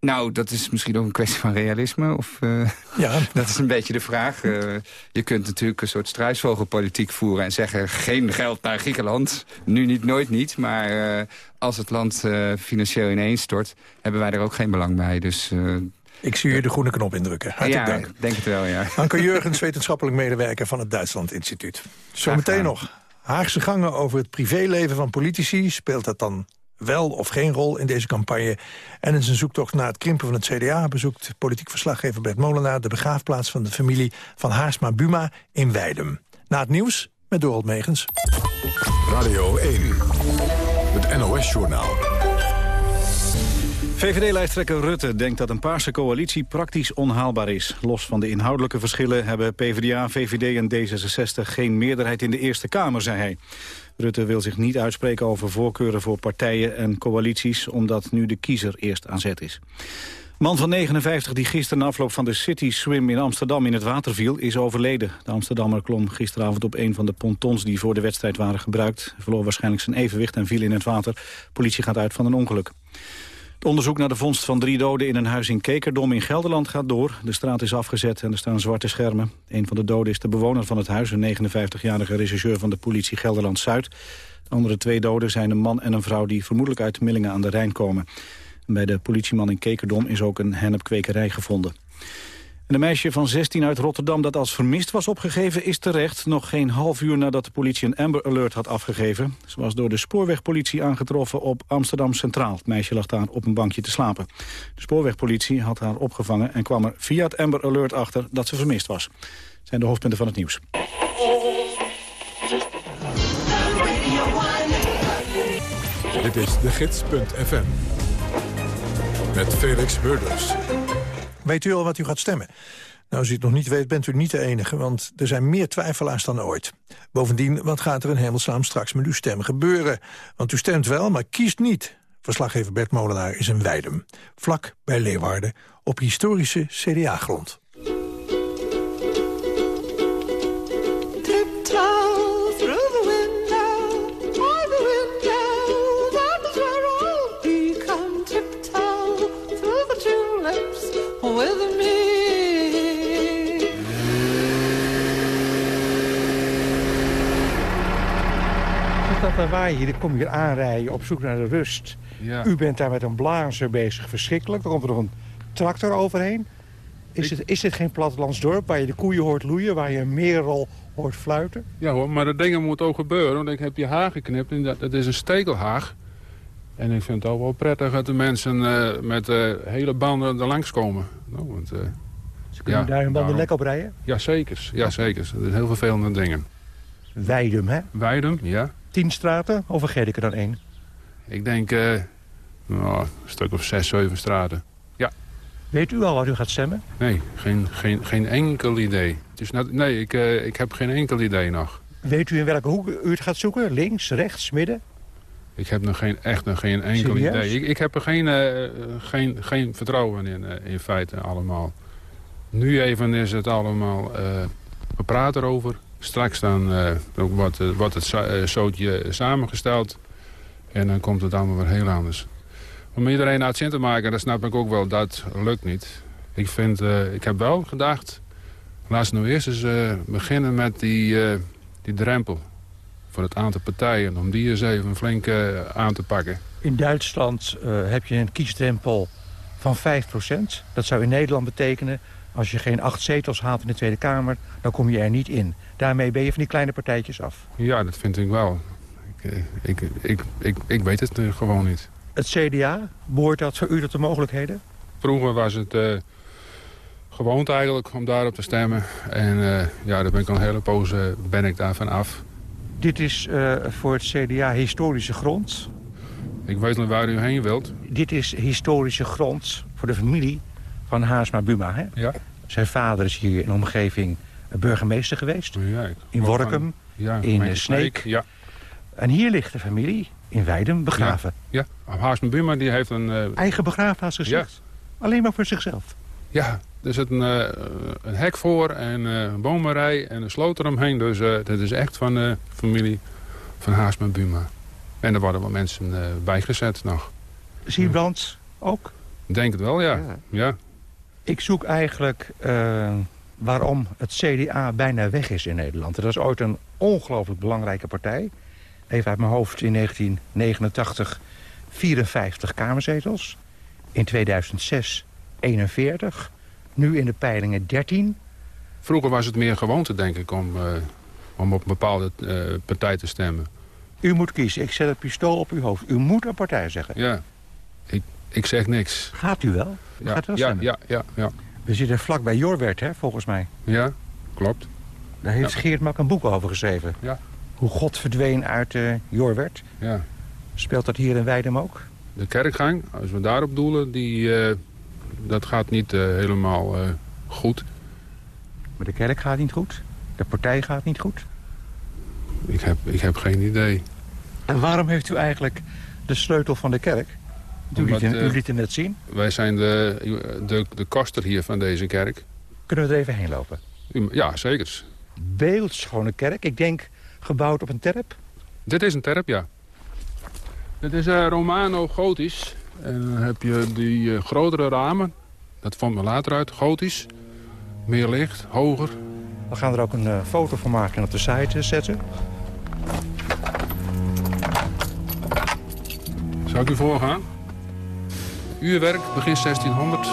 Nou, dat is misschien ook een kwestie van realisme. Of, uh, ja. Dat is een beetje de vraag. Uh, je kunt natuurlijk een soort struisvogelpolitiek voeren... en zeggen geen geld naar Griekenland. Nu niet, nooit niet. Maar uh, als het land financieel ineenstort... hebben wij er ook geen belang bij. Dus... ik zie u de groene knop indrukken. Hartelijk ja, dank. denk het wel, ja. Anke Jurgens, wetenschappelijk medewerker van het Duitsland Instituut. Zometeen nog. Haagse gangen over het privéleven van politici. Speelt dat dan wel of geen rol in deze campagne. En in zijn zoektocht naar het krimpen van het CDA... bezoekt politiek verslaggever Bert Molenaar... de begraafplaats van de familie van Haarsma Buma in Weidum. Na het nieuws met Dorald Megens. Radio 1, het NOS-journaal. VVD-lijsttrekker Rutte denkt dat een paarse coalitie praktisch onhaalbaar is. Los van de inhoudelijke verschillen hebben PvdA, VVD en D66 geen meerderheid in de Eerste Kamer, zei hij. Rutte wil zich niet uitspreken over voorkeuren voor partijen en coalities... omdat nu de kiezer eerst aan zet is. Man van 59 die gisteren na afloop van de City Swim in Amsterdam in het water viel, is overleden. De Amsterdammer klom gisteravond op een van de pontons die voor de wedstrijd waren gebruikt. Verloor waarschijnlijk zijn evenwicht en viel in het water. politie gaat uit van een ongeluk. Het onderzoek naar de vondst van drie doden in een huis in Kekerdom in Gelderland gaat door. De straat is afgezet en er staan zwarte schermen. Een van de doden is de bewoner van het huis, een 59-jarige rechercheur van de politie Gelderland-Zuid. De andere twee doden zijn een man en een vrouw die vermoedelijk uit Millingen aan de Rijn komen. bij de politieman in Kekerdom is ook een hennepkwekerij gevonden. En een meisje van 16 uit Rotterdam dat als vermist was opgegeven is terecht. Nog geen half uur nadat de politie een Amber Alert had afgegeven. Ze was door de spoorwegpolitie aangetroffen op Amsterdam Centraal. Het meisje lag daar op een bankje te slapen. De spoorwegpolitie had haar opgevangen en kwam er via het Amber Alert achter dat ze vermist was. Dat zijn de hoofdpunten van het nieuws. Dit is de gids.fm. Met Felix Murders. Weet u al wat u gaat stemmen? Nou, als u het nog niet weet, bent u niet de enige, want er zijn meer twijfelaars dan ooit. Bovendien, wat gaat er in hemelsnaam straks met uw stem gebeuren? Want u stemt wel, maar kiest niet. Verslaggever Bert Molenaar is in Weidem, vlak bij Leeuwarden, op historische CDA-grond. Dat lawaai hier, kom je hier aanrijden op zoek naar de rust. Ja. U bent daar met een blazer bezig, verschrikkelijk. Er komt er nog een tractor overheen. Is, het, is dit geen plattelandsdorp waar je de koeien hoort loeien, waar je een merel hoort fluiten? Ja hoor, maar dat dingen moet ook gebeuren. Want ik heb die haag geknipt en dat, dat is een stekelhaag. En ik vind het ook wel prettig dat de mensen eh, met uh, hele banden er langskomen. Nou, want, uh, Ze kunnen daar hun banden lek op rijden? Ja, zeker. Ja, zeker. Dat is heel vervelende dingen. Weidum, hè? Weidum, ja. Tien straten of vergeet ik er dan één? Ik denk nou, een stuk of zes, zeven straten. Ja. Weet u al wat u gaat stemmen? Nee, geen, geen, geen enkel idee. Het is net, nee, ik, ik heb geen enkel idee nog. Weet u in welke hoek u het gaat zoeken? Links, rechts, midden? Ik heb nog geen, echt nog geen enkel Serieus? idee. Ik, ik heb er geen, uh, geen, geen vertrouwen in, in feite allemaal. Nu even is het allemaal... we praten erover. Straks dan wordt, uh, wordt het zootje samengesteld. En dan komt het allemaal weer heel anders. Om iedereen zin te maken, dat snap ik ook wel, dat lukt niet. Ik, vind, ik heb wel gedacht, laten we nou eerst eens beginnen met die, die drempel. Voor het aantal partijen, om die eens even flink aan te pakken. In Duitsland heb je een kiesdrempel van 5%. Dat zou in Nederland betekenen als je geen acht zetels haalt in de Tweede Kamer, dan kom je er niet in. Daarmee ben je van die kleine partijtjes af. Ja, dat vind ik wel. Ik, ik, ik, ik, ik weet het gewoon niet. Het CDA, behoort dat voor u tot de mogelijkheden? Vroeger was het uh, gewoonte eigenlijk om daarop te stemmen. En uh, ja, daar ben ik al een hele poos uh, ben ik daarvan af. Dit is voor het CDA historische grond. Ik weet niet waar u heen wilt. Dit is historische grond voor de familie van Haasma Buma. Hè? Ja. Zijn vader is hier in de omgeving burgemeester geweest. Ja, in Workum, ja, in Sneek. Ja. En hier ligt de familie in Weidem begraven. Ja, ja. Haasma Buma die heeft een... Uh... Eigen begraafplaats gezegd? Alleen maar voor zichzelf? Ja, er zit een, uh, een hek voor en uh, een bomenrij en een sloot eromheen. Dus dat is echt van de familie van Haasma Buma. En er worden wel mensen bijgezet nog. Siebrand ook? Denk het wel, ja. ja. ja. Ik zoek eigenlijk uh, waarom het CDA bijna weg is in Nederland. Dat is ooit een ongelooflijk belangrijke partij. Even uit mijn hoofd in 1989 54 kamerzetels. In 2006 41. Nu in de peilingen 13. Vroeger was het meer gewoonte, denk ik, om, uh, om op een bepaalde uh, partij te stemmen. U moet kiezen. Ik zet het pistool op uw hoofd. U moet een partij zeggen. Ja. Ik, ik zeg niks. Gaat u wel? U ja, gaat wel ja, stemmen? ja, ja, ja. We zitten vlak bij Jorwert, hè, volgens mij. Ja, klopt. Daar heeft ja. Geert Mak een boek over geschreven. Ja. Hoe God verdween uit uh, Jorwert. Ja. Speelt dat hier in Weidem ook? de kerkgang, als we daarop doelen, die, eh, dat gaat niet eh, helemaal eh, goed. Maar de kerk gaat niet goed? De partij gaat niet goed? Ik heb, ik heb geen idee. En waarom heeft u eigenlijk de sleutel van de kerk? U liet, Omdat, u eh, liet het net zien. Wij zijn de, de, de koster hier van deze kerk. Kunnen we er even heen lopen? Ja, zeker. Beeldschone kerk. Ik denk gebouwd op een terp. Dit is een terp, ja. Dit is Romano-gotisch. En dan heb je die eh, grotere ramen. Dat vond me later uit, gotisch. Meer licht, hoger. We gaan er ook een eh, foto van maken en op de site eh, zetten. Zou ik u voorgaan? Uurwerk, begin 1600.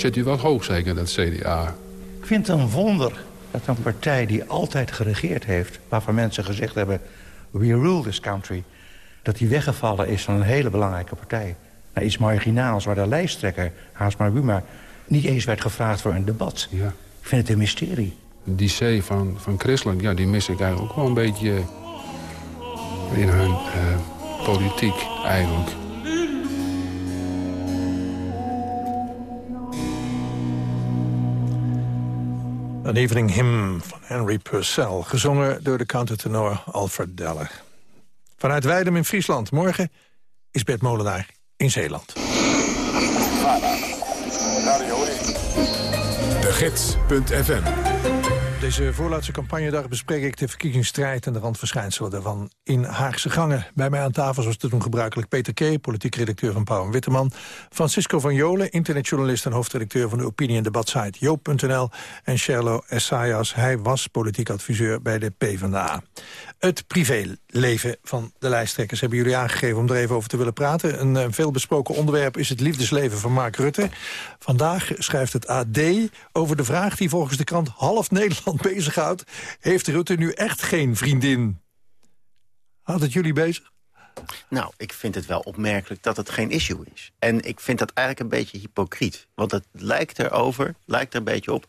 Zit u wel hoog zeker, dat CDA? Ik vind het een wonder dat een partij die altijd geregeerd heeft... waarvan mensen gezegd hebben, we rule this country... dat die weggevallen is van een hele belangrijke partij. Naar iets marginaals waar de lijsttrekker, Haasma Buma... niet eens werd gevraagd voor een debat. Ja. Ik vind het een mysterie. Die C van, van Christelijk, ja, die mis ik eigenlijk ook wel een beetje in hun eh, politiek eigenlijk. An Evening Hymn van Henry Purcell, gezongen door de countertenor Alfred Deller. Vanuit Weidem in Friesland. Morgen is Bert Molenaar in Zeeland. De Gids.fm Deze voorlaatste campagnedag bespreek ik de verkiezingsstrijd... en de randverschijnselen daarvan in Haagse gangen. Bij mij aan tafel, zoals te doen gebruikelijk, Peter K., politiek redacteur van Pauw en Witteman... Francisco van Jolen, internetjournalist en hoofdredacteur van de opinie- en debatsite Joop.nl... en Sherlo Essayas, hij was politiek adviseur bij de PvdA. Het privéleven van de lijsttrekkers hebben jullie aangegeven om er even over te willen praten. Een uh, veelbesproken onderwerp is het liefdesleven van Mark Rutte. Vandaag schrijft het AD over de vraag die volgens de krant half Nederland bezighoudt. Heeft Rutte nu echt geen vriendin? Houdt het jullie bezig? Nou, ik vind het wel opmerkelijk dat het geen issue is. En ik vind dat eigenlijk een beetje hypocriet. Want het lijkt erover, lijkt er een beetje op...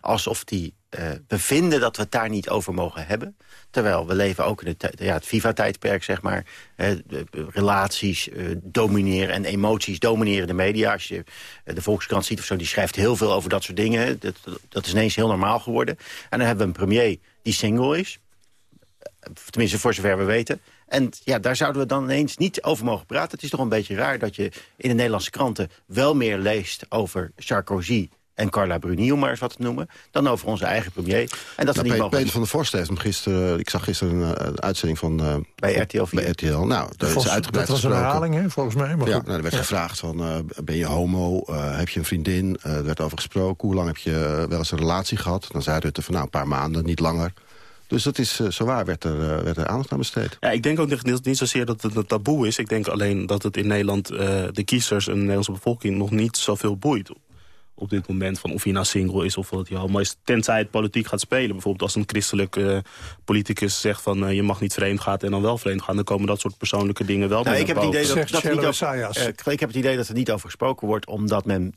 alsof die uh, bevinden dat we het daar niet over mogen hebben. Terwijl we leven ook in het, ja, het FIFA-tijdperk, zeg maar. De relaties uh, domineren en emoties domineren de media. Als je de Volkskrant ziet of zo, die schrijft heel veel over dat soort dingen. Dat, dat is ineens heel normaal geworden. En dan hebben we een premier die single is. Tenminste, voor zover we weten. En ja, daar zouden we dan ineens niet over mogen praten. Het is toch een beetje raar dat je in de Nederlandse kranten... wel meer leest over Sarkozy en Carla Bruni, om maar eens wat te noemen... dan over onze eigen premier. En dat nou, niet Peter, mogen... Peter van der Vorst heeft hem gisteren... ik zag gisteren een, een uitzending van... Uh, bij RTL 4. Bij RTL. Nou, daar is uitgebreid Dat was een herhaling, hè, volgens mij. Maar ja, nou, er werd ja. gevraagd van, uh, ben je homo? Uh, heb je een vriendin? er werd over gesproken. Hoe lang heb je wel eens een relatie gehad? Dan zei Rutte van, nou, een paar maanden, niet langer. Dus dat is, uh, zowaar werd er, uh, werd er aandacht aan besteed. Ja, ik denk ook niet, niet zozeer dat het een taboe is. Ik denk alleen dat het in Nederland uh, de kiezers en de Nederlandse bevolking... nog niet zoveel boeit op dit moment. Van of hij nou single is of wat hij homo is. Tenzij het politiek gaat spelen. Bijvoorbeeld als een christelijke politicus zegt van... je mag niet vreemd gaan en dan wel vreemd gaan. Dan komen dat soort persoonlijke dingen wel nou, ik heb, het idee dat, dat niet over, ik heb het idee dat er niet over gesproken wordt... omdat men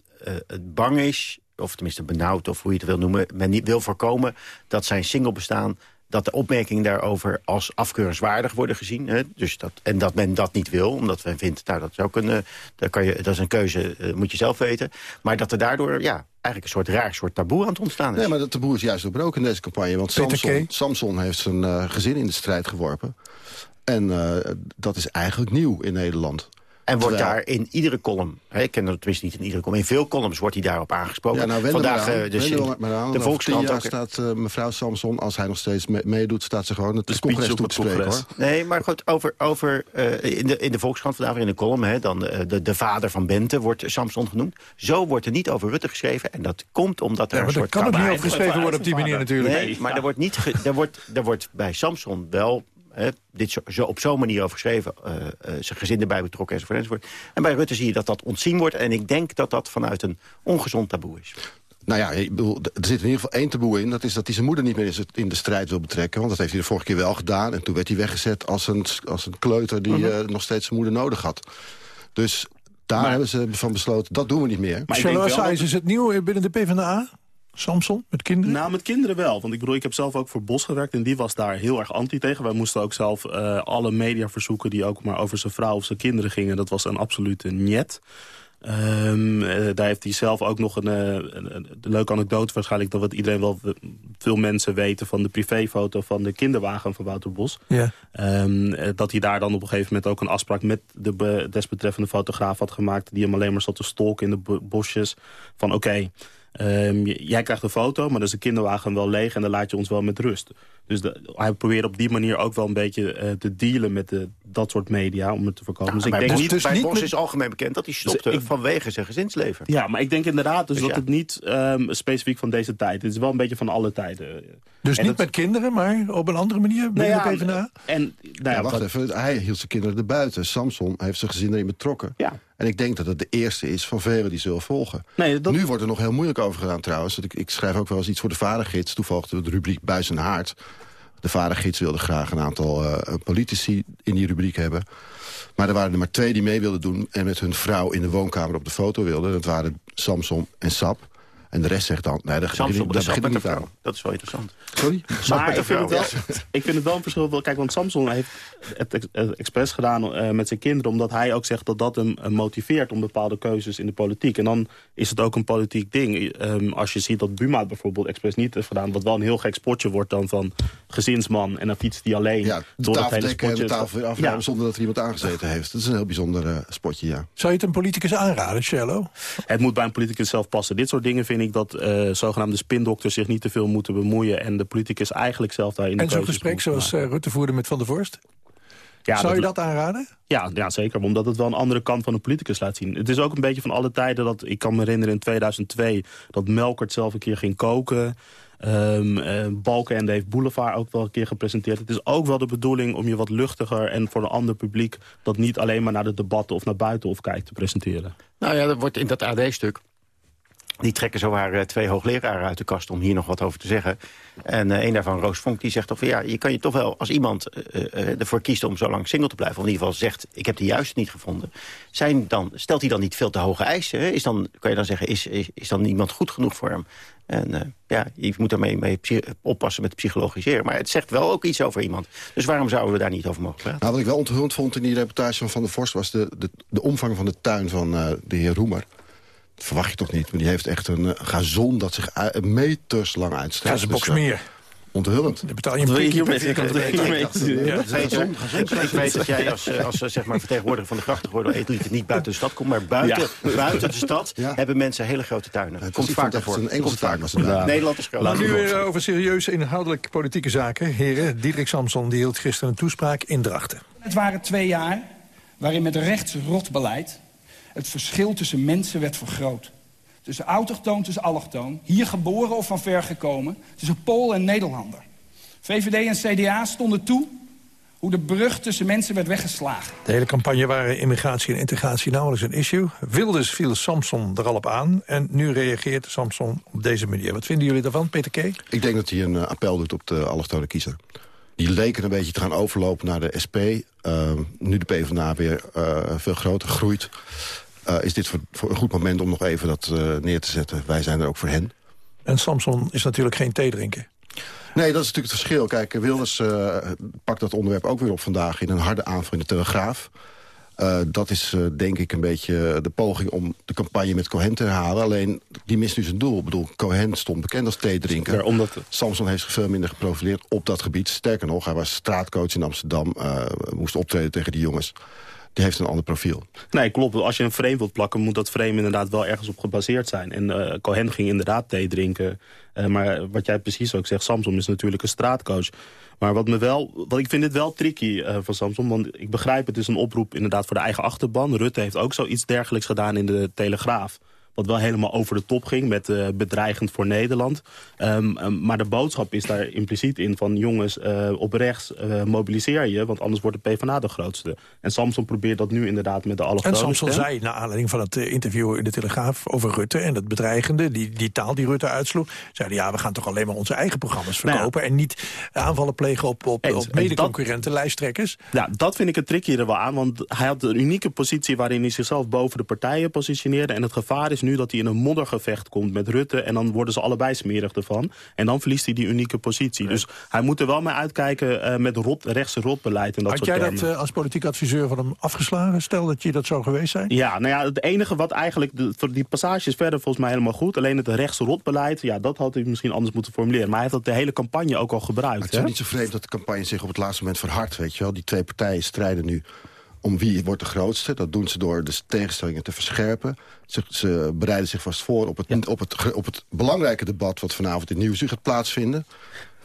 bang is of tenminste benauwd, of hoe je het wil noemen... men niet wil voorkomen dat zijn single bestaan dat de opmerkingen daarover als afkeurenswaardig worden gezien. Hè? Dus dat, en dat men dat niet wil, omdat men vindt... Nou, dat, zou kunnen, dat, kan je, dat is een keuze, uh, moet je zelf weten. Maar dat er daardoor ja, eigenlijk een soort raar soort taboe aan het ontstaan is. Nee, maar dat taboe is juist doorbroken in deze campagne. Want Samson, Samson heeft zijn uh, gezin in de strijd geworpen. En uh, dat is eigenlijk nieuw in Nederland. En wordt Terwijl... daar in iedere column, hè, ik ken dat tenminste niet in iedere column... in veel columns wordt hij daarop aangesproken. Ja, nou, Vandaag aan, dus de Volkskrant ook. staat uh, mevrouw Samson, als hij nog steeds me meedoet... staat ze gewoon het de congres toe te spreken, hoor. Nee, maar goed, over, over, uh, in, de, in de Volkskrant vandaag in de column... Hè, dan uh, de, de vader van Bente wordt Samson genoemd. Zo wordt er niet over Rutte geschreven. En dat komt omdat er ja, een soort... kan ook niet over geschreven worden op die manier natuurlijk. Nee, maar er wordt, niet ge, er, wordt, er wordt bij Samson wel Dit zo, zo, op zo'n manier over geschreven, uh, uh, zijn gezin erbij betrokken enzovoort, enzovoort. En bij Rutte zie je dat dat ontzien wordt. En ik denk dat dat vanuit een ongezond taboe is. Nou ja, ik bedoel, er zit in ieder geval één taboe in. Dat is dat hij zijn moeder niet meer in de strijd wil betrekken. Want dat heeft hij de vorige keer wel gedaan. En toen werd hij weggezet als een, als een kleuter die Mhm. eh, nog steeds zijn moeder nodig had. Dus daar Maar- hebben ze van besloten, dat doen we niet meer. Michel Assayas is het nieuw binnen de PvdA? Samson, met kinderen? Nou, met kinderen wel. Want ik bedoel, ik heb zelf ook voor Bos gewerkt... en die was daar heel erg anti tegen. Wij moesten ook zelf eh, alle mediaverzoeken... die ook maar over zijn vrouw of zijn kinderen gingen... dat was een absolute niet. Ehm, eh, daar heeft hij zelf ook nog een, eh, een, een- leuke anekdote waarschijnlijk... dat wat iedereen wel, veel mensen weten van de privéfoto van de kinderwagen van Wouter Bos. Ja. Ehm, eh, dat hij daar dan op een gegeven moment ook een afspraak met de be- desbetreffende fotograaf had gemaakt... die hem alleen maar zat te stalken in de bo- bosjes. Van oké, j- jij krijgt een foto, maar dan is de kinderwagen wel leeg... en dan laat je ons wel met rust. Dus de- hij probeert op die manier ook wel een beetje eh, te dealen met de, dat soort media... om het te voorkomen. dus ik denk Bos, niet, dus bij Bos is algemeen bekend dat hij stopte Dus ik- vanwege zijn gezinsleven. Ja, maar ik denk inderdaad dus Dus dat ja. het niet ehm, specifiek van deze tijd... Het is wel een beetje van alle tijden. Dus En niet dat- met kinderen, maar op een andere manier binnen Nou ja, de PvdA? En, nou ja, Ja, wacht even, hij hield zijn kinderen erbuiten. Samson heeft zijn gezin erin betrokken. Ja. En ik denk dat het de eerste is van velen die zullen volgen. Nee, dat... Nu wordt er nog heel moeilijk over gedaan trouwens. Ik, ik schrijf ook wel eens iets voor de vadergids. Toevallig de rubriek Buis en Haard. De vadergids wilde graag een aantal eh, politici in die rubriek hebben. Maar er waren er maar twee die mee wilden doen... en met hun vrouw in de woonkamer op de foto wilden. Dat waren Samson en Sap. En de rest zegt dan... Nee, daar begin, daar ik niet aan. vrouw. Dat is wel interessant. Sorry? Maar ik vind, het wel, ik vind het wel een verschil. wel- Kijk, want Samson heeft het ex- eh, expres gedaan eh, met zijn kinderen... omdat hij ook zegt dat dat hem eh, motiveert om bepaalde keuzes in de politiek. En dan is het ook een politiek ding. Ehm, als je ziet dat Buma het bijvoorbeeld expres niet heeft gedaan... wat wel een heel gek spotje wordt dan van gezinsman... en dan fietst hij alleen Ja, de door dat tafel hele de tafel weer afruimen... Ja. zonder dat er iemand aangezeten heeft. Dat is een heel bijzonder eh, spotje, ja. Zou je het een politicus aanraden, Cello? Het moet bij een politicus zelf passen. Dit soort dingen vind ik dat eh, zogenaamde spindokters zich niet te veel moeten bemoeien... en de politicus eigenlijk zelf daarin de En zo'n gesprek zoals eh, Rutte voerde met Van der Vorst? Ja, Zou je dat aanraden? Ja, ja, zeker. Omdat het wel een andere kant van een politicus laat zien. Het is ook een beetje van alle tijden dat... Ik kan me herinneren in 2002 dat Melkert zelf een keer ging koken. Ehm eh, Balkenende heeft Boulevard ook wel een keer gepresenteerd. Het is ook wel de bedoeling om je wat luchtiger... en voor een ander publiek dat niet alleen maar naar de debatten... of naar buitenhof kijkt te presenteren. Nou ja, dat wordt in dat AD-stuk... Die trekken zowaar eh, twee hoogleraren uit de kast om hier nog wat over te zeggen. En eh, een daarvan, Roos Vonk, die zegt toch van... ja, je kan je toch wel, als iemand eh, ervoor kiest om zo lang single te blijven... of in ieder geval zegt, ik heb de juiste niet gevonden... Zijn dan, stelt hij dan niet veel te hoge eisen? Hè? Is dan, kan je dan zeggen, is, is, dan iemand goed genoeg voor hem? En ja, je moet daarmee mee oppassen met psychologiseren. Maar het zegt wel ook iets over iemand. Dus waarom zouden we daar niet over mogen praten? Nou, wat ik wel onthuld vond in die reportage van Van der Vorst... was de, de, de omvang van de tuin van de heer Roemer. Dat verwacht je toch niet, maar die heeft echt een eh, gazon... dat zich ui- meters lang uitstrekt. Ja, ze box Dus, eh, meer. Onthullend. Dan betaal je een per vierkante meter. Ik weet dat jij als, eh, als eh, zeg maar, vertegenwoordiger van de grachtengordel eetlied niet buiten de stad komt, maar buiten, buiten de stad hebben mensen hele grote tuinen. Het komt vaak voor. een Engelse Komt vaak tuin was het. Nederland is groot. Maar nu weer over serieuze inhoudelijk politieke zaken. Heren, Diederik Samson die hield gisteren een toespraak in Drachten. Het waren twee jaar waarin met rechts rotbeleid het verschil tussen mensen werd vergroot. Tussen autochtoon, tussen allochtoon, hier geboren of van ver gekomen, tussen Pool en Nederlander. VVD en CDA stonden toe hoe de brug tussen mensen werd weggeslagen. De hele campagne waren immigratie en integratie nauwelijks een issue. Wilders viel Samson er al op aan. En nu reageert Samson op deze manier. Wat vinden jullie daarvan, Peter K? Ik denk dat hij een eh, appel doet op de allochtone kiezer. Die leken een beetje te gaan overlopen naar de SP. Uh, nu de PvdA weer uh, veel groter groeit... Uh, is dit voor, voor, een goed moment om nog even dat uh, neer te zetten. Wij zijn er ook voor hen. En Samson is natuurlijk geen thee drinken. Nee, dat is natuurlijk het verschil. Kijk, Wilders uh, pakt dat onderwerp ook weer op vandaag... in een harde aanval in de Telegraaf. Uh, dat is uh, denk ik een beetje de poging om de campagne met Cohen te herhalen. Alleen, die mist nu zijn doel. Ik bedoel, Cohen stond bekend als theedrinker. Omdat... Samson heeft zich veel minder geprofileerd op dat gebied. Sterker nog, hij was straatcoach in Amsterdam. Uh, moest optreden tegen die jongens. Die heeft een ander profiel. Nee, klopt. Als je een frame wilt plakken, moet dat frame inderdaad wel ergens op gebaseerd zijn. En uh, Cohen ging inderdaad thee drinken. Uh, maar wat jij precies ook zegt, Samson is natuurlijk een straatcoach. Maar wat me wel, wat ik vind dit wel tricky uh, van Samson. Want ik begrijp, het is een oproep inderdaad voor de eigen achterban. Rutte heeft ook zoiets dergelijks gedaan in de Telegraaf. Wat wel helemaal over de top ging met eh, bedreigend voor Nederland. Ehm, ehm, maar de boodschap is daar impliciet in van jongens, eh, op rechts eh, mobiliseer je, want anders wordt de PvdA de grootste. En Samson probeert dat nu inderdaad met de En allochtone Samson stem. zei, naar aanleiding van het interview in de Telegraaf over Rutte... en het bedreigende, die, die taal die Rutte uitsloeg... zeiden ja, we gaan toch alleen maar onze eigen programma's Nou ja. verkopen... en niet aanvallen plegen op, op, Eens. op En mede-concurrenten, lijsttrekkers. Ja, dat vind ik het trickje er wel aan. Want hij had een unieke positie waarin hij zichzelf boven de partijen positioneerde. En het gevaar is nu dat hij in een moddergevecht komt met Rutte. En dan worden ze allebei smerig ervan. En dan verliest hij die unieke positie. Dus hij moet er wel mee uitkijken eh, met rot, rechtse rotbeleid en dat Had soort jij termen. dat eh, als politiek adviseur van hem afgeslagen? Stel dat je dat zou geweest zijn? Ja, nou ja, het enige wat eigenlijk... De, voor die passage is verder volgens mij helemaal goed. Alleen het rechtse rotbeleid, ja, dat had hij misschien anders moeten formuleren. Maar hij heeft dat de hele campagne ook al gebruikt. Het is hè? niet zo vreemd dat de campagne zich op het laatste moment verhardt. Weet je wel? Die twee partijen strijden nu om wie wordt de grootste. Dat doen ze door de tegenstellingen te verscherpen. Ze, ze bereiden zich vast voor op het, op, het, op het belangrijke debat... wat vanavond in Nieuwsuur gaat plaatsvinden.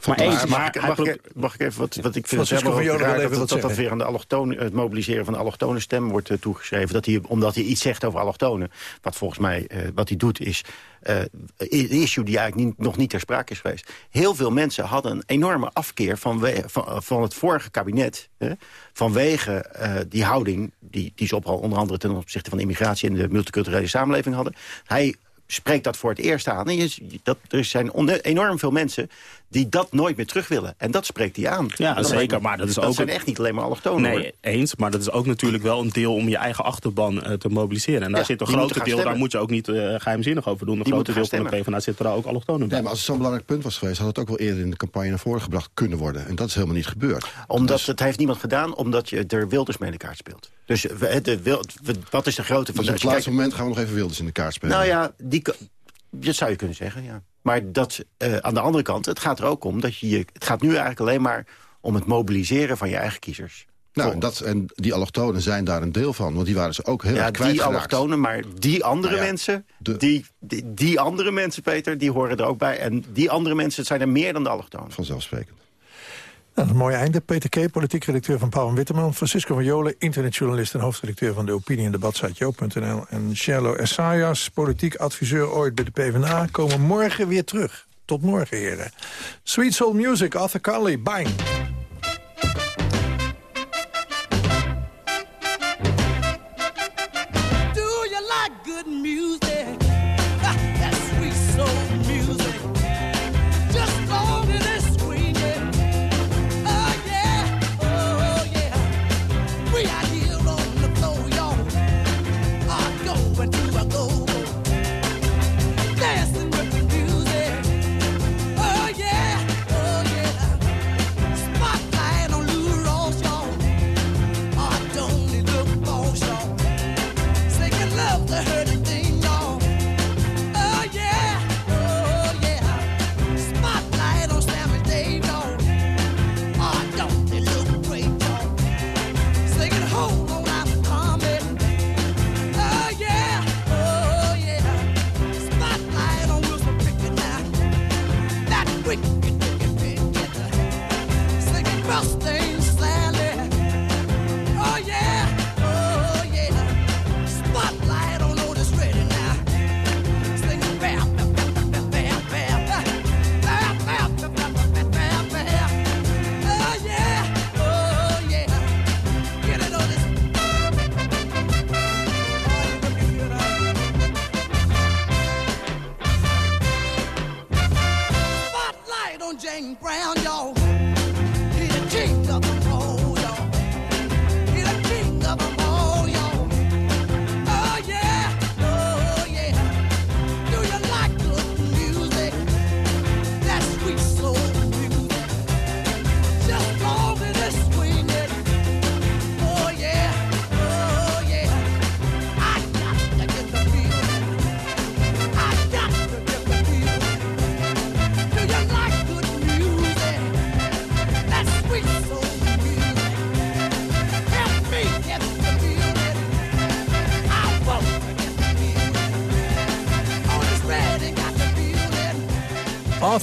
Maar eens, mag, ik, mag, ik, mag ik even wat, wat ik vind het van raar dat, dat, weer aan de allochtone, het mobiliseren van de allochtone stem wordt eh, toegeschreven. Dat hij, omdat hij iets zegt over allochtonen. Wat volgens mij eh, wat hij doet is eh, een issue die eigenlijk niet, nog niet ter sprake is geweest. Heel veel mensen hadden een enorme afkeer van, we, van, van het vorige kabinet. Hè, vanwege eh, die houding die, die ze op, onder andere ten opzichte van immigratie en de multiculturele samenleving hadden. Hij spreekt dat voor het eerst aan. En je, dat, er zijn enorm veel mensen die dat nooit meer terug willen. En dat spreekt hij aan. Ja, Dat zeker, maar dat is dat ook zijn een- echt niet alleen maar allochtonen. hoor. Nee, eens. Maar dat is ook natuurlijk wel een deel om je eigen achterban eh, te mobiliseren. En daar Ja, zit een grote gaan deel, daar moet je ook niet eh, geheimzinnig over doen. Een Die grote moeten deel van de PvdA zit er ook allochtonen bij. Nee, maar als het zo'n belangrijk punt was geweest... had het ook wel eerder in de campagne naar voren gebracht kunnen worden. En dat is helemaal niet gebeurd. Omdat het heeft niemand gedaan, omdat je er Wilders mee in de kaart speelt. Dus we- de, wil- we- wat is de grootte van Dus op de... het laatste moment gaan we nog even Wilders in de kaart spelen. Nou ja, die, dat zou je kunnen zeggen, ja. Maar dat, eh, aan de andere kant, het gaat er ook om dat je... je- Het gaat nu eigenlijk alleen maar om het mobiliseren van je eigen kiezers. Nou, en, dat, en die allochtonen zijn daar een deel van. Want die waren ze ook heel ja, erg die kwijtgeraakt. allochtonen, maar die andere Nou ja, mensen... Die, die, die andere mensen, Peter, die horen er ook bij. En die andere mensen, het zijn er meer dan de allochtonen. Vanzelfsprekend. Nou, dat is een mooi einde. Peter K., politiek redacteur van Paul en Witteman. Francisco van Jolen, internetjournalist en hoofdredacteur van de opinie- en debatsite joop.nl. En Sherlo Essayas, politiek adviseur ooit bij de PvdA... komen morgen weer terug. Tot morgen, heren. Sweet Soul Music, Arthur Conley, bang.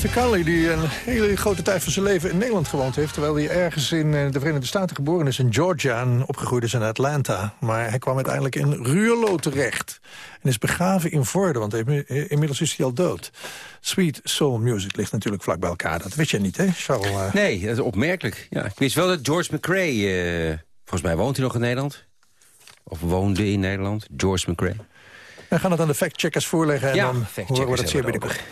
Conley, die een hele grote tijd van zijn leven in Nederland gewoond heeft... terwijl hij ergens in eh, de Verenigde Staten geboren is in Georgia... en opgegroeid is in Atlanta. Maar hij kwam uiteindelijk in Ruurlo terecht. En is begraven in Vorden, want inmiddels is hij al dood. Sweet Soul Music ligt natuurlijk vlak bij elkaar. Dat wist je niet, hè, Charles? Nee, dat is opmerkelijk. Ja, ik wist wel dat George McRae... eh, volgens mij woont hij nog in Nederland. Of woonde in Nederland. George McRae. We gaan het aan de factcheckers voorleggen en Ja, dan horen we dat zeer binnenkort.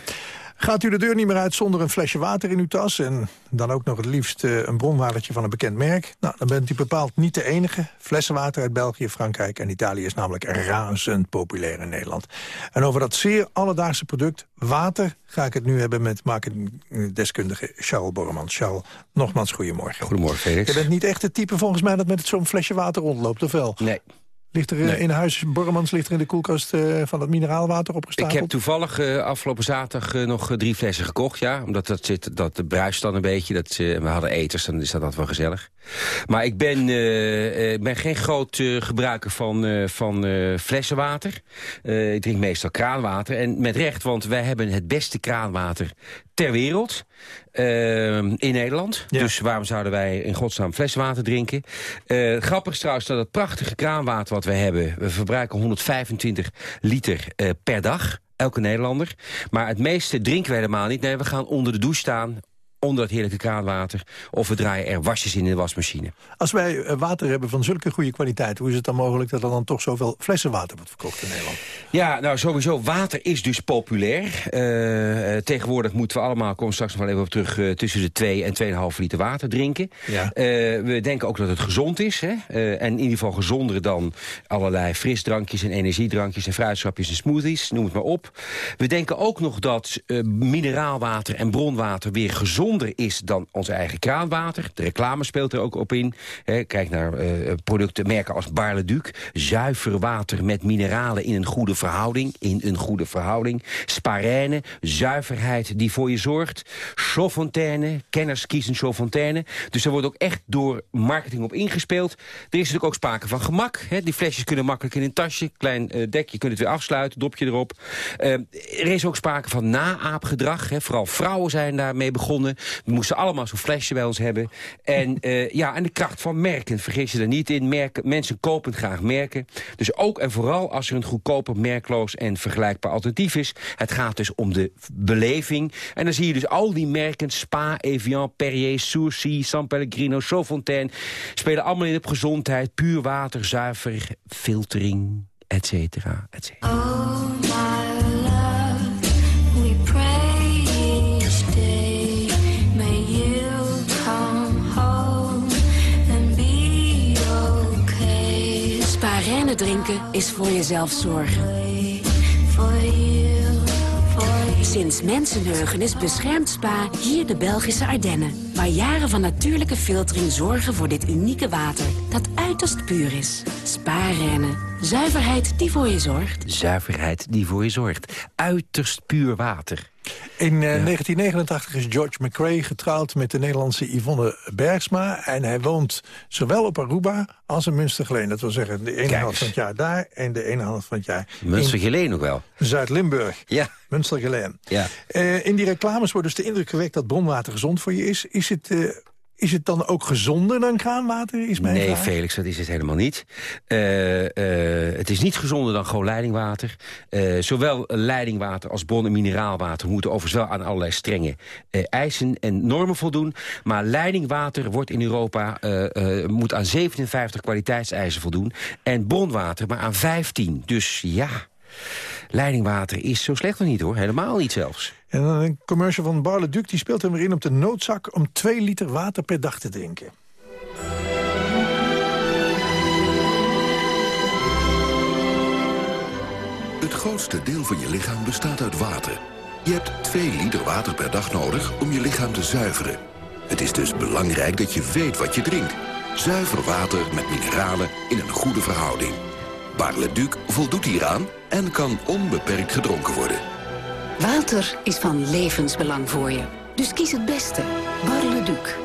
Gaat u de deur niet meer uit zonder een flesje water in uw tas... en dan ook nog het liefst eh, een bronwatertje van een bekend merk... Nou, dan bent u bepaald niet de enige. Flessenwater uit België, Frankrijk en Italië is namelijk razend populair in Nederland. En over dat zeer alledaagse product, water... ga ik het nu hebben met marketingdeskundige Charles Borremans. Charles, nogmaals goedemorgen. Goedemorgen, Felix. Je bent niet echt het type volgens mij dat met zo'n flesje water rondloopt, of wel? Nee. Ligt er eh, Nee. in huis Borremans ligt er in de koelkast eh, van dat mineraalwater Ik opgestapeld? heb toevallig eh, afgelopen zaterdag nog drie flessen gekocht. Ja, omdat dat, zit, dat bruist dan een beetje. Dat, we hadden eters, dan is dat altijd wel gezellig. Maar ik ben, ben geen groot gebruiker van, van flessenwater. Ik drink meestal kraanwater. En met recht, want wij hebben het beste kraanwater ter wereld. Eh, in Nederland. Dus waarom zouden wij in godsnaam flessenwater drinken? Eh, grappig is trouwens dat het prachtige kraanwater wat we hebben... we verbruiken 125 liter eh, per dag, elke Nederlander. Maar het meeste drinken we helemaal niet. Nee, we gaan onder de douche staan, onder het heerlijke kraanwater... of we draaien er wasjes in de wasmachine. Als wij eh, water hebben van zulke goede kwaliteit... hoe is het dan mogelijk dat er dan toch zoveel flessenwater wordt verkocht in Nederland? Ja, nou sowieso, water is dus populair. Eh, eh, tegenwoordig moeten we allemaal, kom straks nog wel even op terug... tussen de 2 en 2,5 liter water drinken. Ja. We denken ook dat het gezond is. Hè? En in ieder geval gezonder dan allerlei frisdrankjes en energiedrankjes... en fruitsapjes en smoothies, noem het maar op. We denken ook nog dat mineraalwater en bronwater weer is... dan ons eigen kraanwater. De reclame speelt er ook op in. Hè, kijk naar eh, producten, merken als Barleduc. Zuiver water met mineralen in een goede verhouding. In een goede verhouding. Sparene, zuiverheid die voor je zorgt. Chaudfontaine, kenners kiezen Chaudfontaine. Dus er wordt ook echt door marketing op ingespeeld. Er is natuurlijk ook sprake van gemak. Die flesjes kunnen makkelijk in een tasje. Klein eh, dekje, je kunt het weer afsluiten, dopje erop. Eh, er is ook sprake van naaapgedrag. Hè. Vooral vrouwen zijn daarmee begonnen. We moesten allemaal zo'n flesje bij ons hebben. En, eh, ja, en de kracht van merken, vergis je er niet in. Merken, mensen kopen graag merken. Dus ook en vooral als er een goedkoper, merkloos en vergelijkbaar alternatief is. Het gaat dus om de beleving. En dan zie je dus al die merken, Spa, Evian, Perrier, Sourcy, San Pellegrino, Chaudfontaine, spelen allemaal in op gezondheid, puur water, zuiver, filtering, et cetera, et cetera. Oh, drinken is voor jezelf zorgen. Sinds mensenheugenis beschermt Spa hier de Belgische Ardennen. Waar jaren van natuurlijke filtering zorgen voor dit unieke water. Dat uiterst puur is. Spa Rennen. Zuiverheid die voor je zorgt. Zuiverheid die voor je zorgt. Uiterst puur water. In eh, 1989 is George McRae getrouwd met de Nederlandse Yvonne Bergsma. En hij woont zowel op Aruba als in Münstergeleen. Dat wil zeggen de ene helft van het jaar daar en de ene helft van het jaar Münstergeleen nog wel. Zuid-Limburg. Ja. Münstergeleen. Ja. Eh, in die reclames wordt dus de indruk gewekt dat bronwater gezond voor je is. Is het, eh, is het dan ook gezonder dan kraanwater? Is mijn Nee, vraag. Felix, dat is het helemaal niet. Eh, eh, het is niet gezonder dan gewoon leidingwater. Eh, zowel leidingwater als bron- en mineraalwater... moeten overigens wel aan allerlei strenge eisen en normen voldoen. Maar leidingwater wordt in Europa... moet aan 57 kwaliteitseisen voldoen. En bronwater maar aan 15. Dus ja, leidingwater is zo slecht nog niet, hoor. Helemaal niet zelfs. Een commercial van Barle Duc, die speelt er weer in op de noodzak... om 2 liter water per dag te drinken. Het grootste deel van je lichaam bestaat uit water. Je hebt 2 liter water per dag nodig om je lichaam te zuiveren. Het is dus belangrijk dat je weet wat je drinkt. Zuiver water met mineralen in een goede verhouding. Barleduc voldoet hieraan en kan onbeperkt gedronken worden. Water is van levensbelang voor je. Dus kies het beste. Barleduc.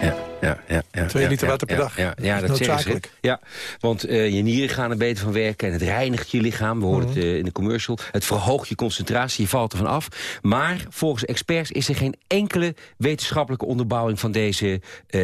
Ja. Ja, ja, ja, Twee liter water per dag. Ja, ja, Dat is ze. Ja, want eh, je nieren gaan er beter van werken en het reinigt je lichaam. We horen het Mhm. eh, in de commercial. Het verhoogt je concentratie, je valt ervan af. Maar volgens experts is er geen enkele wetenschappelijke onderbouwing van deze eh,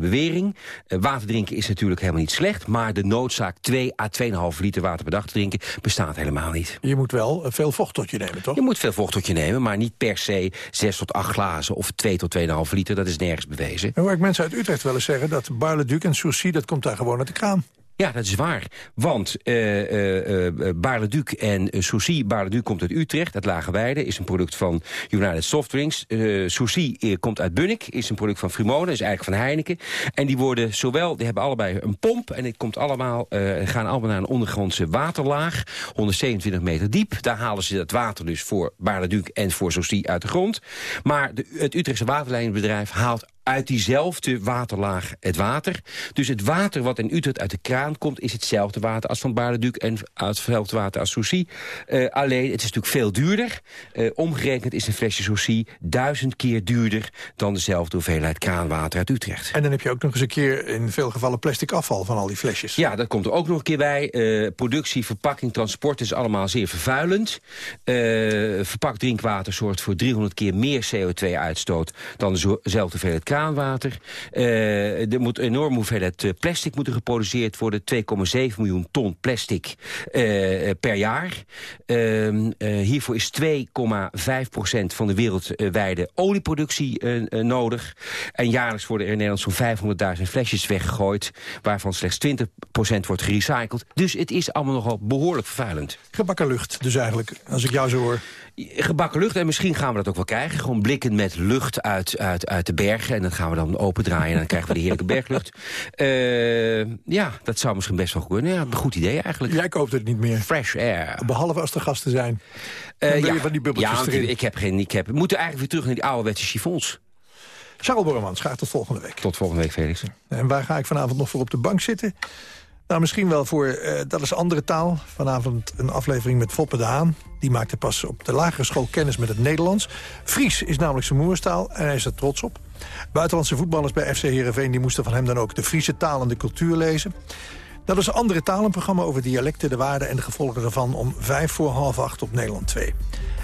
bewering. Water drinken is natuurlijk helemaal niet slecht, maar de noodzaak 2 à 2,5 liter water per dag te drinken bestaat helemaal niet. Je moet wel veel vocht tot je nemen, toch? Je moet veel vocht tot je nemen, maar niet per se 6 tot 8 glazen of 2 tot 2,5 liter. Dat is nergens bewezen. Mensen uit Utrecht wel eens zeggen dat Bar-le-Duc en Sourcy, dat komt daar gewoon uit de kraan. Ja, dat is waar. Want eh eh eh, Baarle-Duc en uh, Soucy, komt uit Utrecht, uit Lageweide, is een product van United Soft Drinks. Uh, Soucy komt uit Bunnik, is een product van Frumone, is eigenlijk van Heineken. En die worden zowel, die hebben allebei een pomp en het komt allemaal, uh, gaan allemaal naar een ondergrondse waterlaag, 127 meter diep. Daar halen ze dat water dus voor Baarle-Duc en voor Soucy uit de grond. Maar de, het Utrechtse waterlijnenbedrijf haalt uit diezelfde waterlaag het water. Dus het water wat in Utrecht uit de kraan komt... is hetzelfde water als van Baarle-Duc en hetzelfde water als Soucy. Uh, alleen, het is natuurlijk veel duurder. Uh, omgerekend is een flesje Soucy duizend keer duurder... dan dezelfde hoeveelheid kraanwater uit Utrecht. En dan heb je ook nog eens een keer in veel gevallen plastic afval van al die flesjes. Ja, dat komt er ook nog een keer bij. Uh, productie, verpakking, transport is allemaal zeer vervuilend. verpakt drinkwater zorgt voor 300 keer meer CO2-uitstoot... dan dezelfde hoeveelheid Uh, er moet een enorme hoeveelheid plastic moeten geproduceerd worden. 2,7 miljoen ton plastic uh, per jaar. Uh, hiervoor is 2,5% van de wereldwijde olieproductie nodig. En jaarlijks worden er in Nederland zo'n 500.000 flesjes weggegooid... waarvan slechts 20% wordt gerecycled. Dus het is allemaal nogal behoorlijk vervuilend. Gebakken lucht dus eigenlijk, als ik jou zo hoor. Gebakken lucht, en misschien gaan we dat ook wel krijgen. Gewoon blikken met lucht uit, uit, uit de bergen. En dat gaan we dan opendraaien en dan krijgen we de heerlijke berglucht. Uh, ja, dat zou misschien best wel kunnen. Ja, een goed idee eigenlijk. Jij koopt het niet meer. Fresh air. Behalve als er gasten zijn. Uh, ja, je van die bubbeltjes ja, erin. ik heb geen... Ik heb, we moeten eigenlijk weer terug naar die ouderwetse chiffons. Charles Borremans, graag tot volgende week. Tot volgende week, Felix. En waar ga ik vanavond nog voor op de bank zitten? Nou, misschien wel voor, uh, dat is andere taal. Vanavond een aflevering met Foppe de Haan. Die maakte pas op de lagere school kennis met het Nederlands. Fries is namelijk zijn moerstaal en hij is er trots op. Buitenlandse voetballers bij FC Heerenveen... die moesten van hem dan ook de Friese taal en de cultuur lezen. Dat is andere taal, een programma over dialecten, de waarden en de gevolgen ervan... om vijf voor half acht op Nederland 2.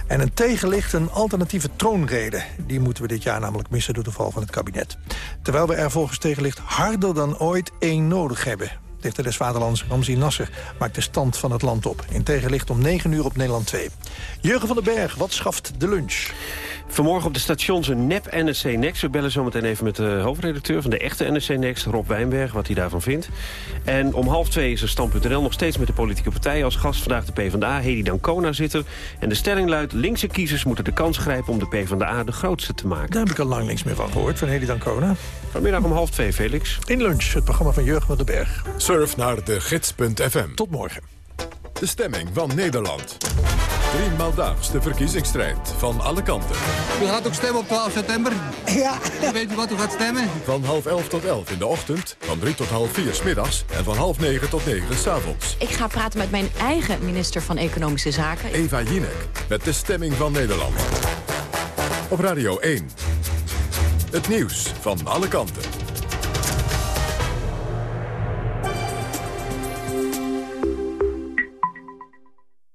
En een tegenlicht een alternatieve troonrede. Die moeten we dit jaar namelijk missen door de val van het kabinet. Terwijl we er volgens tegenlicht harder dan ooit één nodig hebben. Dichter des Vaderlands, Ramzi Nasser, maakt de stand van het land op. In tegenlicht om 9 uur op Nederland 2. Jurgen van den Berg, wat schaft de lunch? Vanmorgen op de stations een nep NSC Next. We bellen zometeen even met de hoofdredacteur van de echte NSC Next, Rob Wijnberg, wat hij daarvan vindt. En om half twee is er stand.nl nog steeds met de politieke partijen. Als gast vandaag de PvdA, Hedy Dancona zit er. En de stelling luidt, linkse kiezers moeten de kans grijpen om de PvdA de grootste te maken. Daar heb ik al lang niks meer van gehoord, van Hedy Dancona. Vanmiddag om half twee, Felix. In lunch, het programma van Jurgen van den Berg. Surf naar de gids.fm. Tot morgen. De stemming van Nederland. Driemaal daags de verkiezingsstrijd van alle kanten. U gaat ook stemmen op 12 september? Ja. Weet u wat u gaat stemmen? Van half elf tot elf in de ochtend, van drie tot half vier 's middags... en van half negen tot negen 's avonds. Ik ga praten met mijn eigen minister van Economische Zaken. Eva Jinek, met de stemming van Nederland. Op Radio 1. Het nieuws van alle kanten.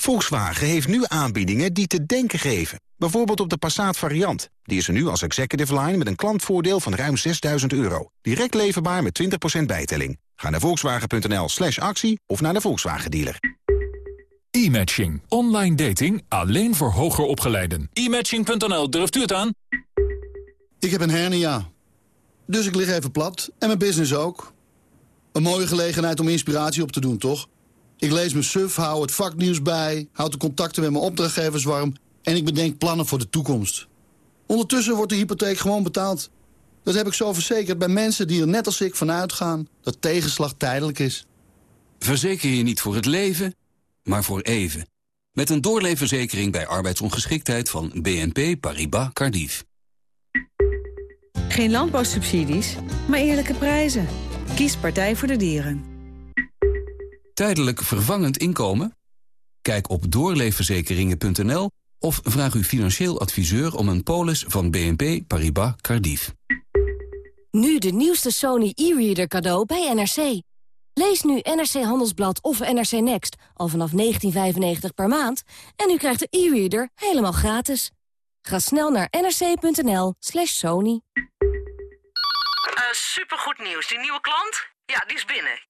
Volkswagen heeft nu aanbiedingen die te denken geven. Bijvoorbeeld op de Passat variant. Die is er nu als executive line met een klantvoordeel van ruim 6000 euro. Direct leverbaar met 20% bijtelling. Ga naar volkswagen.nl slash actie of naar de Volkswagen dealer. E-matching. Online dating alleen voor hoger opgeleiden. E-matching.nl, durft u het aan? Ik heb een hernia. Dus ik lig even plat. En mijn business ook. Een mooie gelegenheid om inspiratie op te doen, toch? Ik lees mijn suf, hou het vaknieuws bij... houd de contacten met mijn opdrachtgevers warm... en ik bedenk plannen voor de toekomst. Ondertussen wordt de hypotheek gewoon betaald. Dat heb ik zo verzekerd bij mensen die er net als ik van uitgaan... dat tegenslag tijdelijk is. Verzeker je niet voor het leven, maar voor even. Met een doorleefverzekering bij arbeidsongeschiktheid van BNP Paribas Cardiff. Geen landbouwsubsidies, maar eerlijke prijzen. Kies Partij voor de Dieren. Tijdelijk vervangend inkomen? Kijk op doorleefverzekeringen.nl of vraag uw financieel adviseur om een polis van BNP Paribas Cardiff. Nu de nieuwste Sony e-reader cadeau bij NRC. Lees nu NRC Handelsblad of NRC Next al vanaf 19,95 per maand... en u krijgt de e-reader helemaal gratis. Ga snel naar nrc.nl slash sony. Uh, supergoed nieuws. Die nieuwe klant? Ja, die is binnen.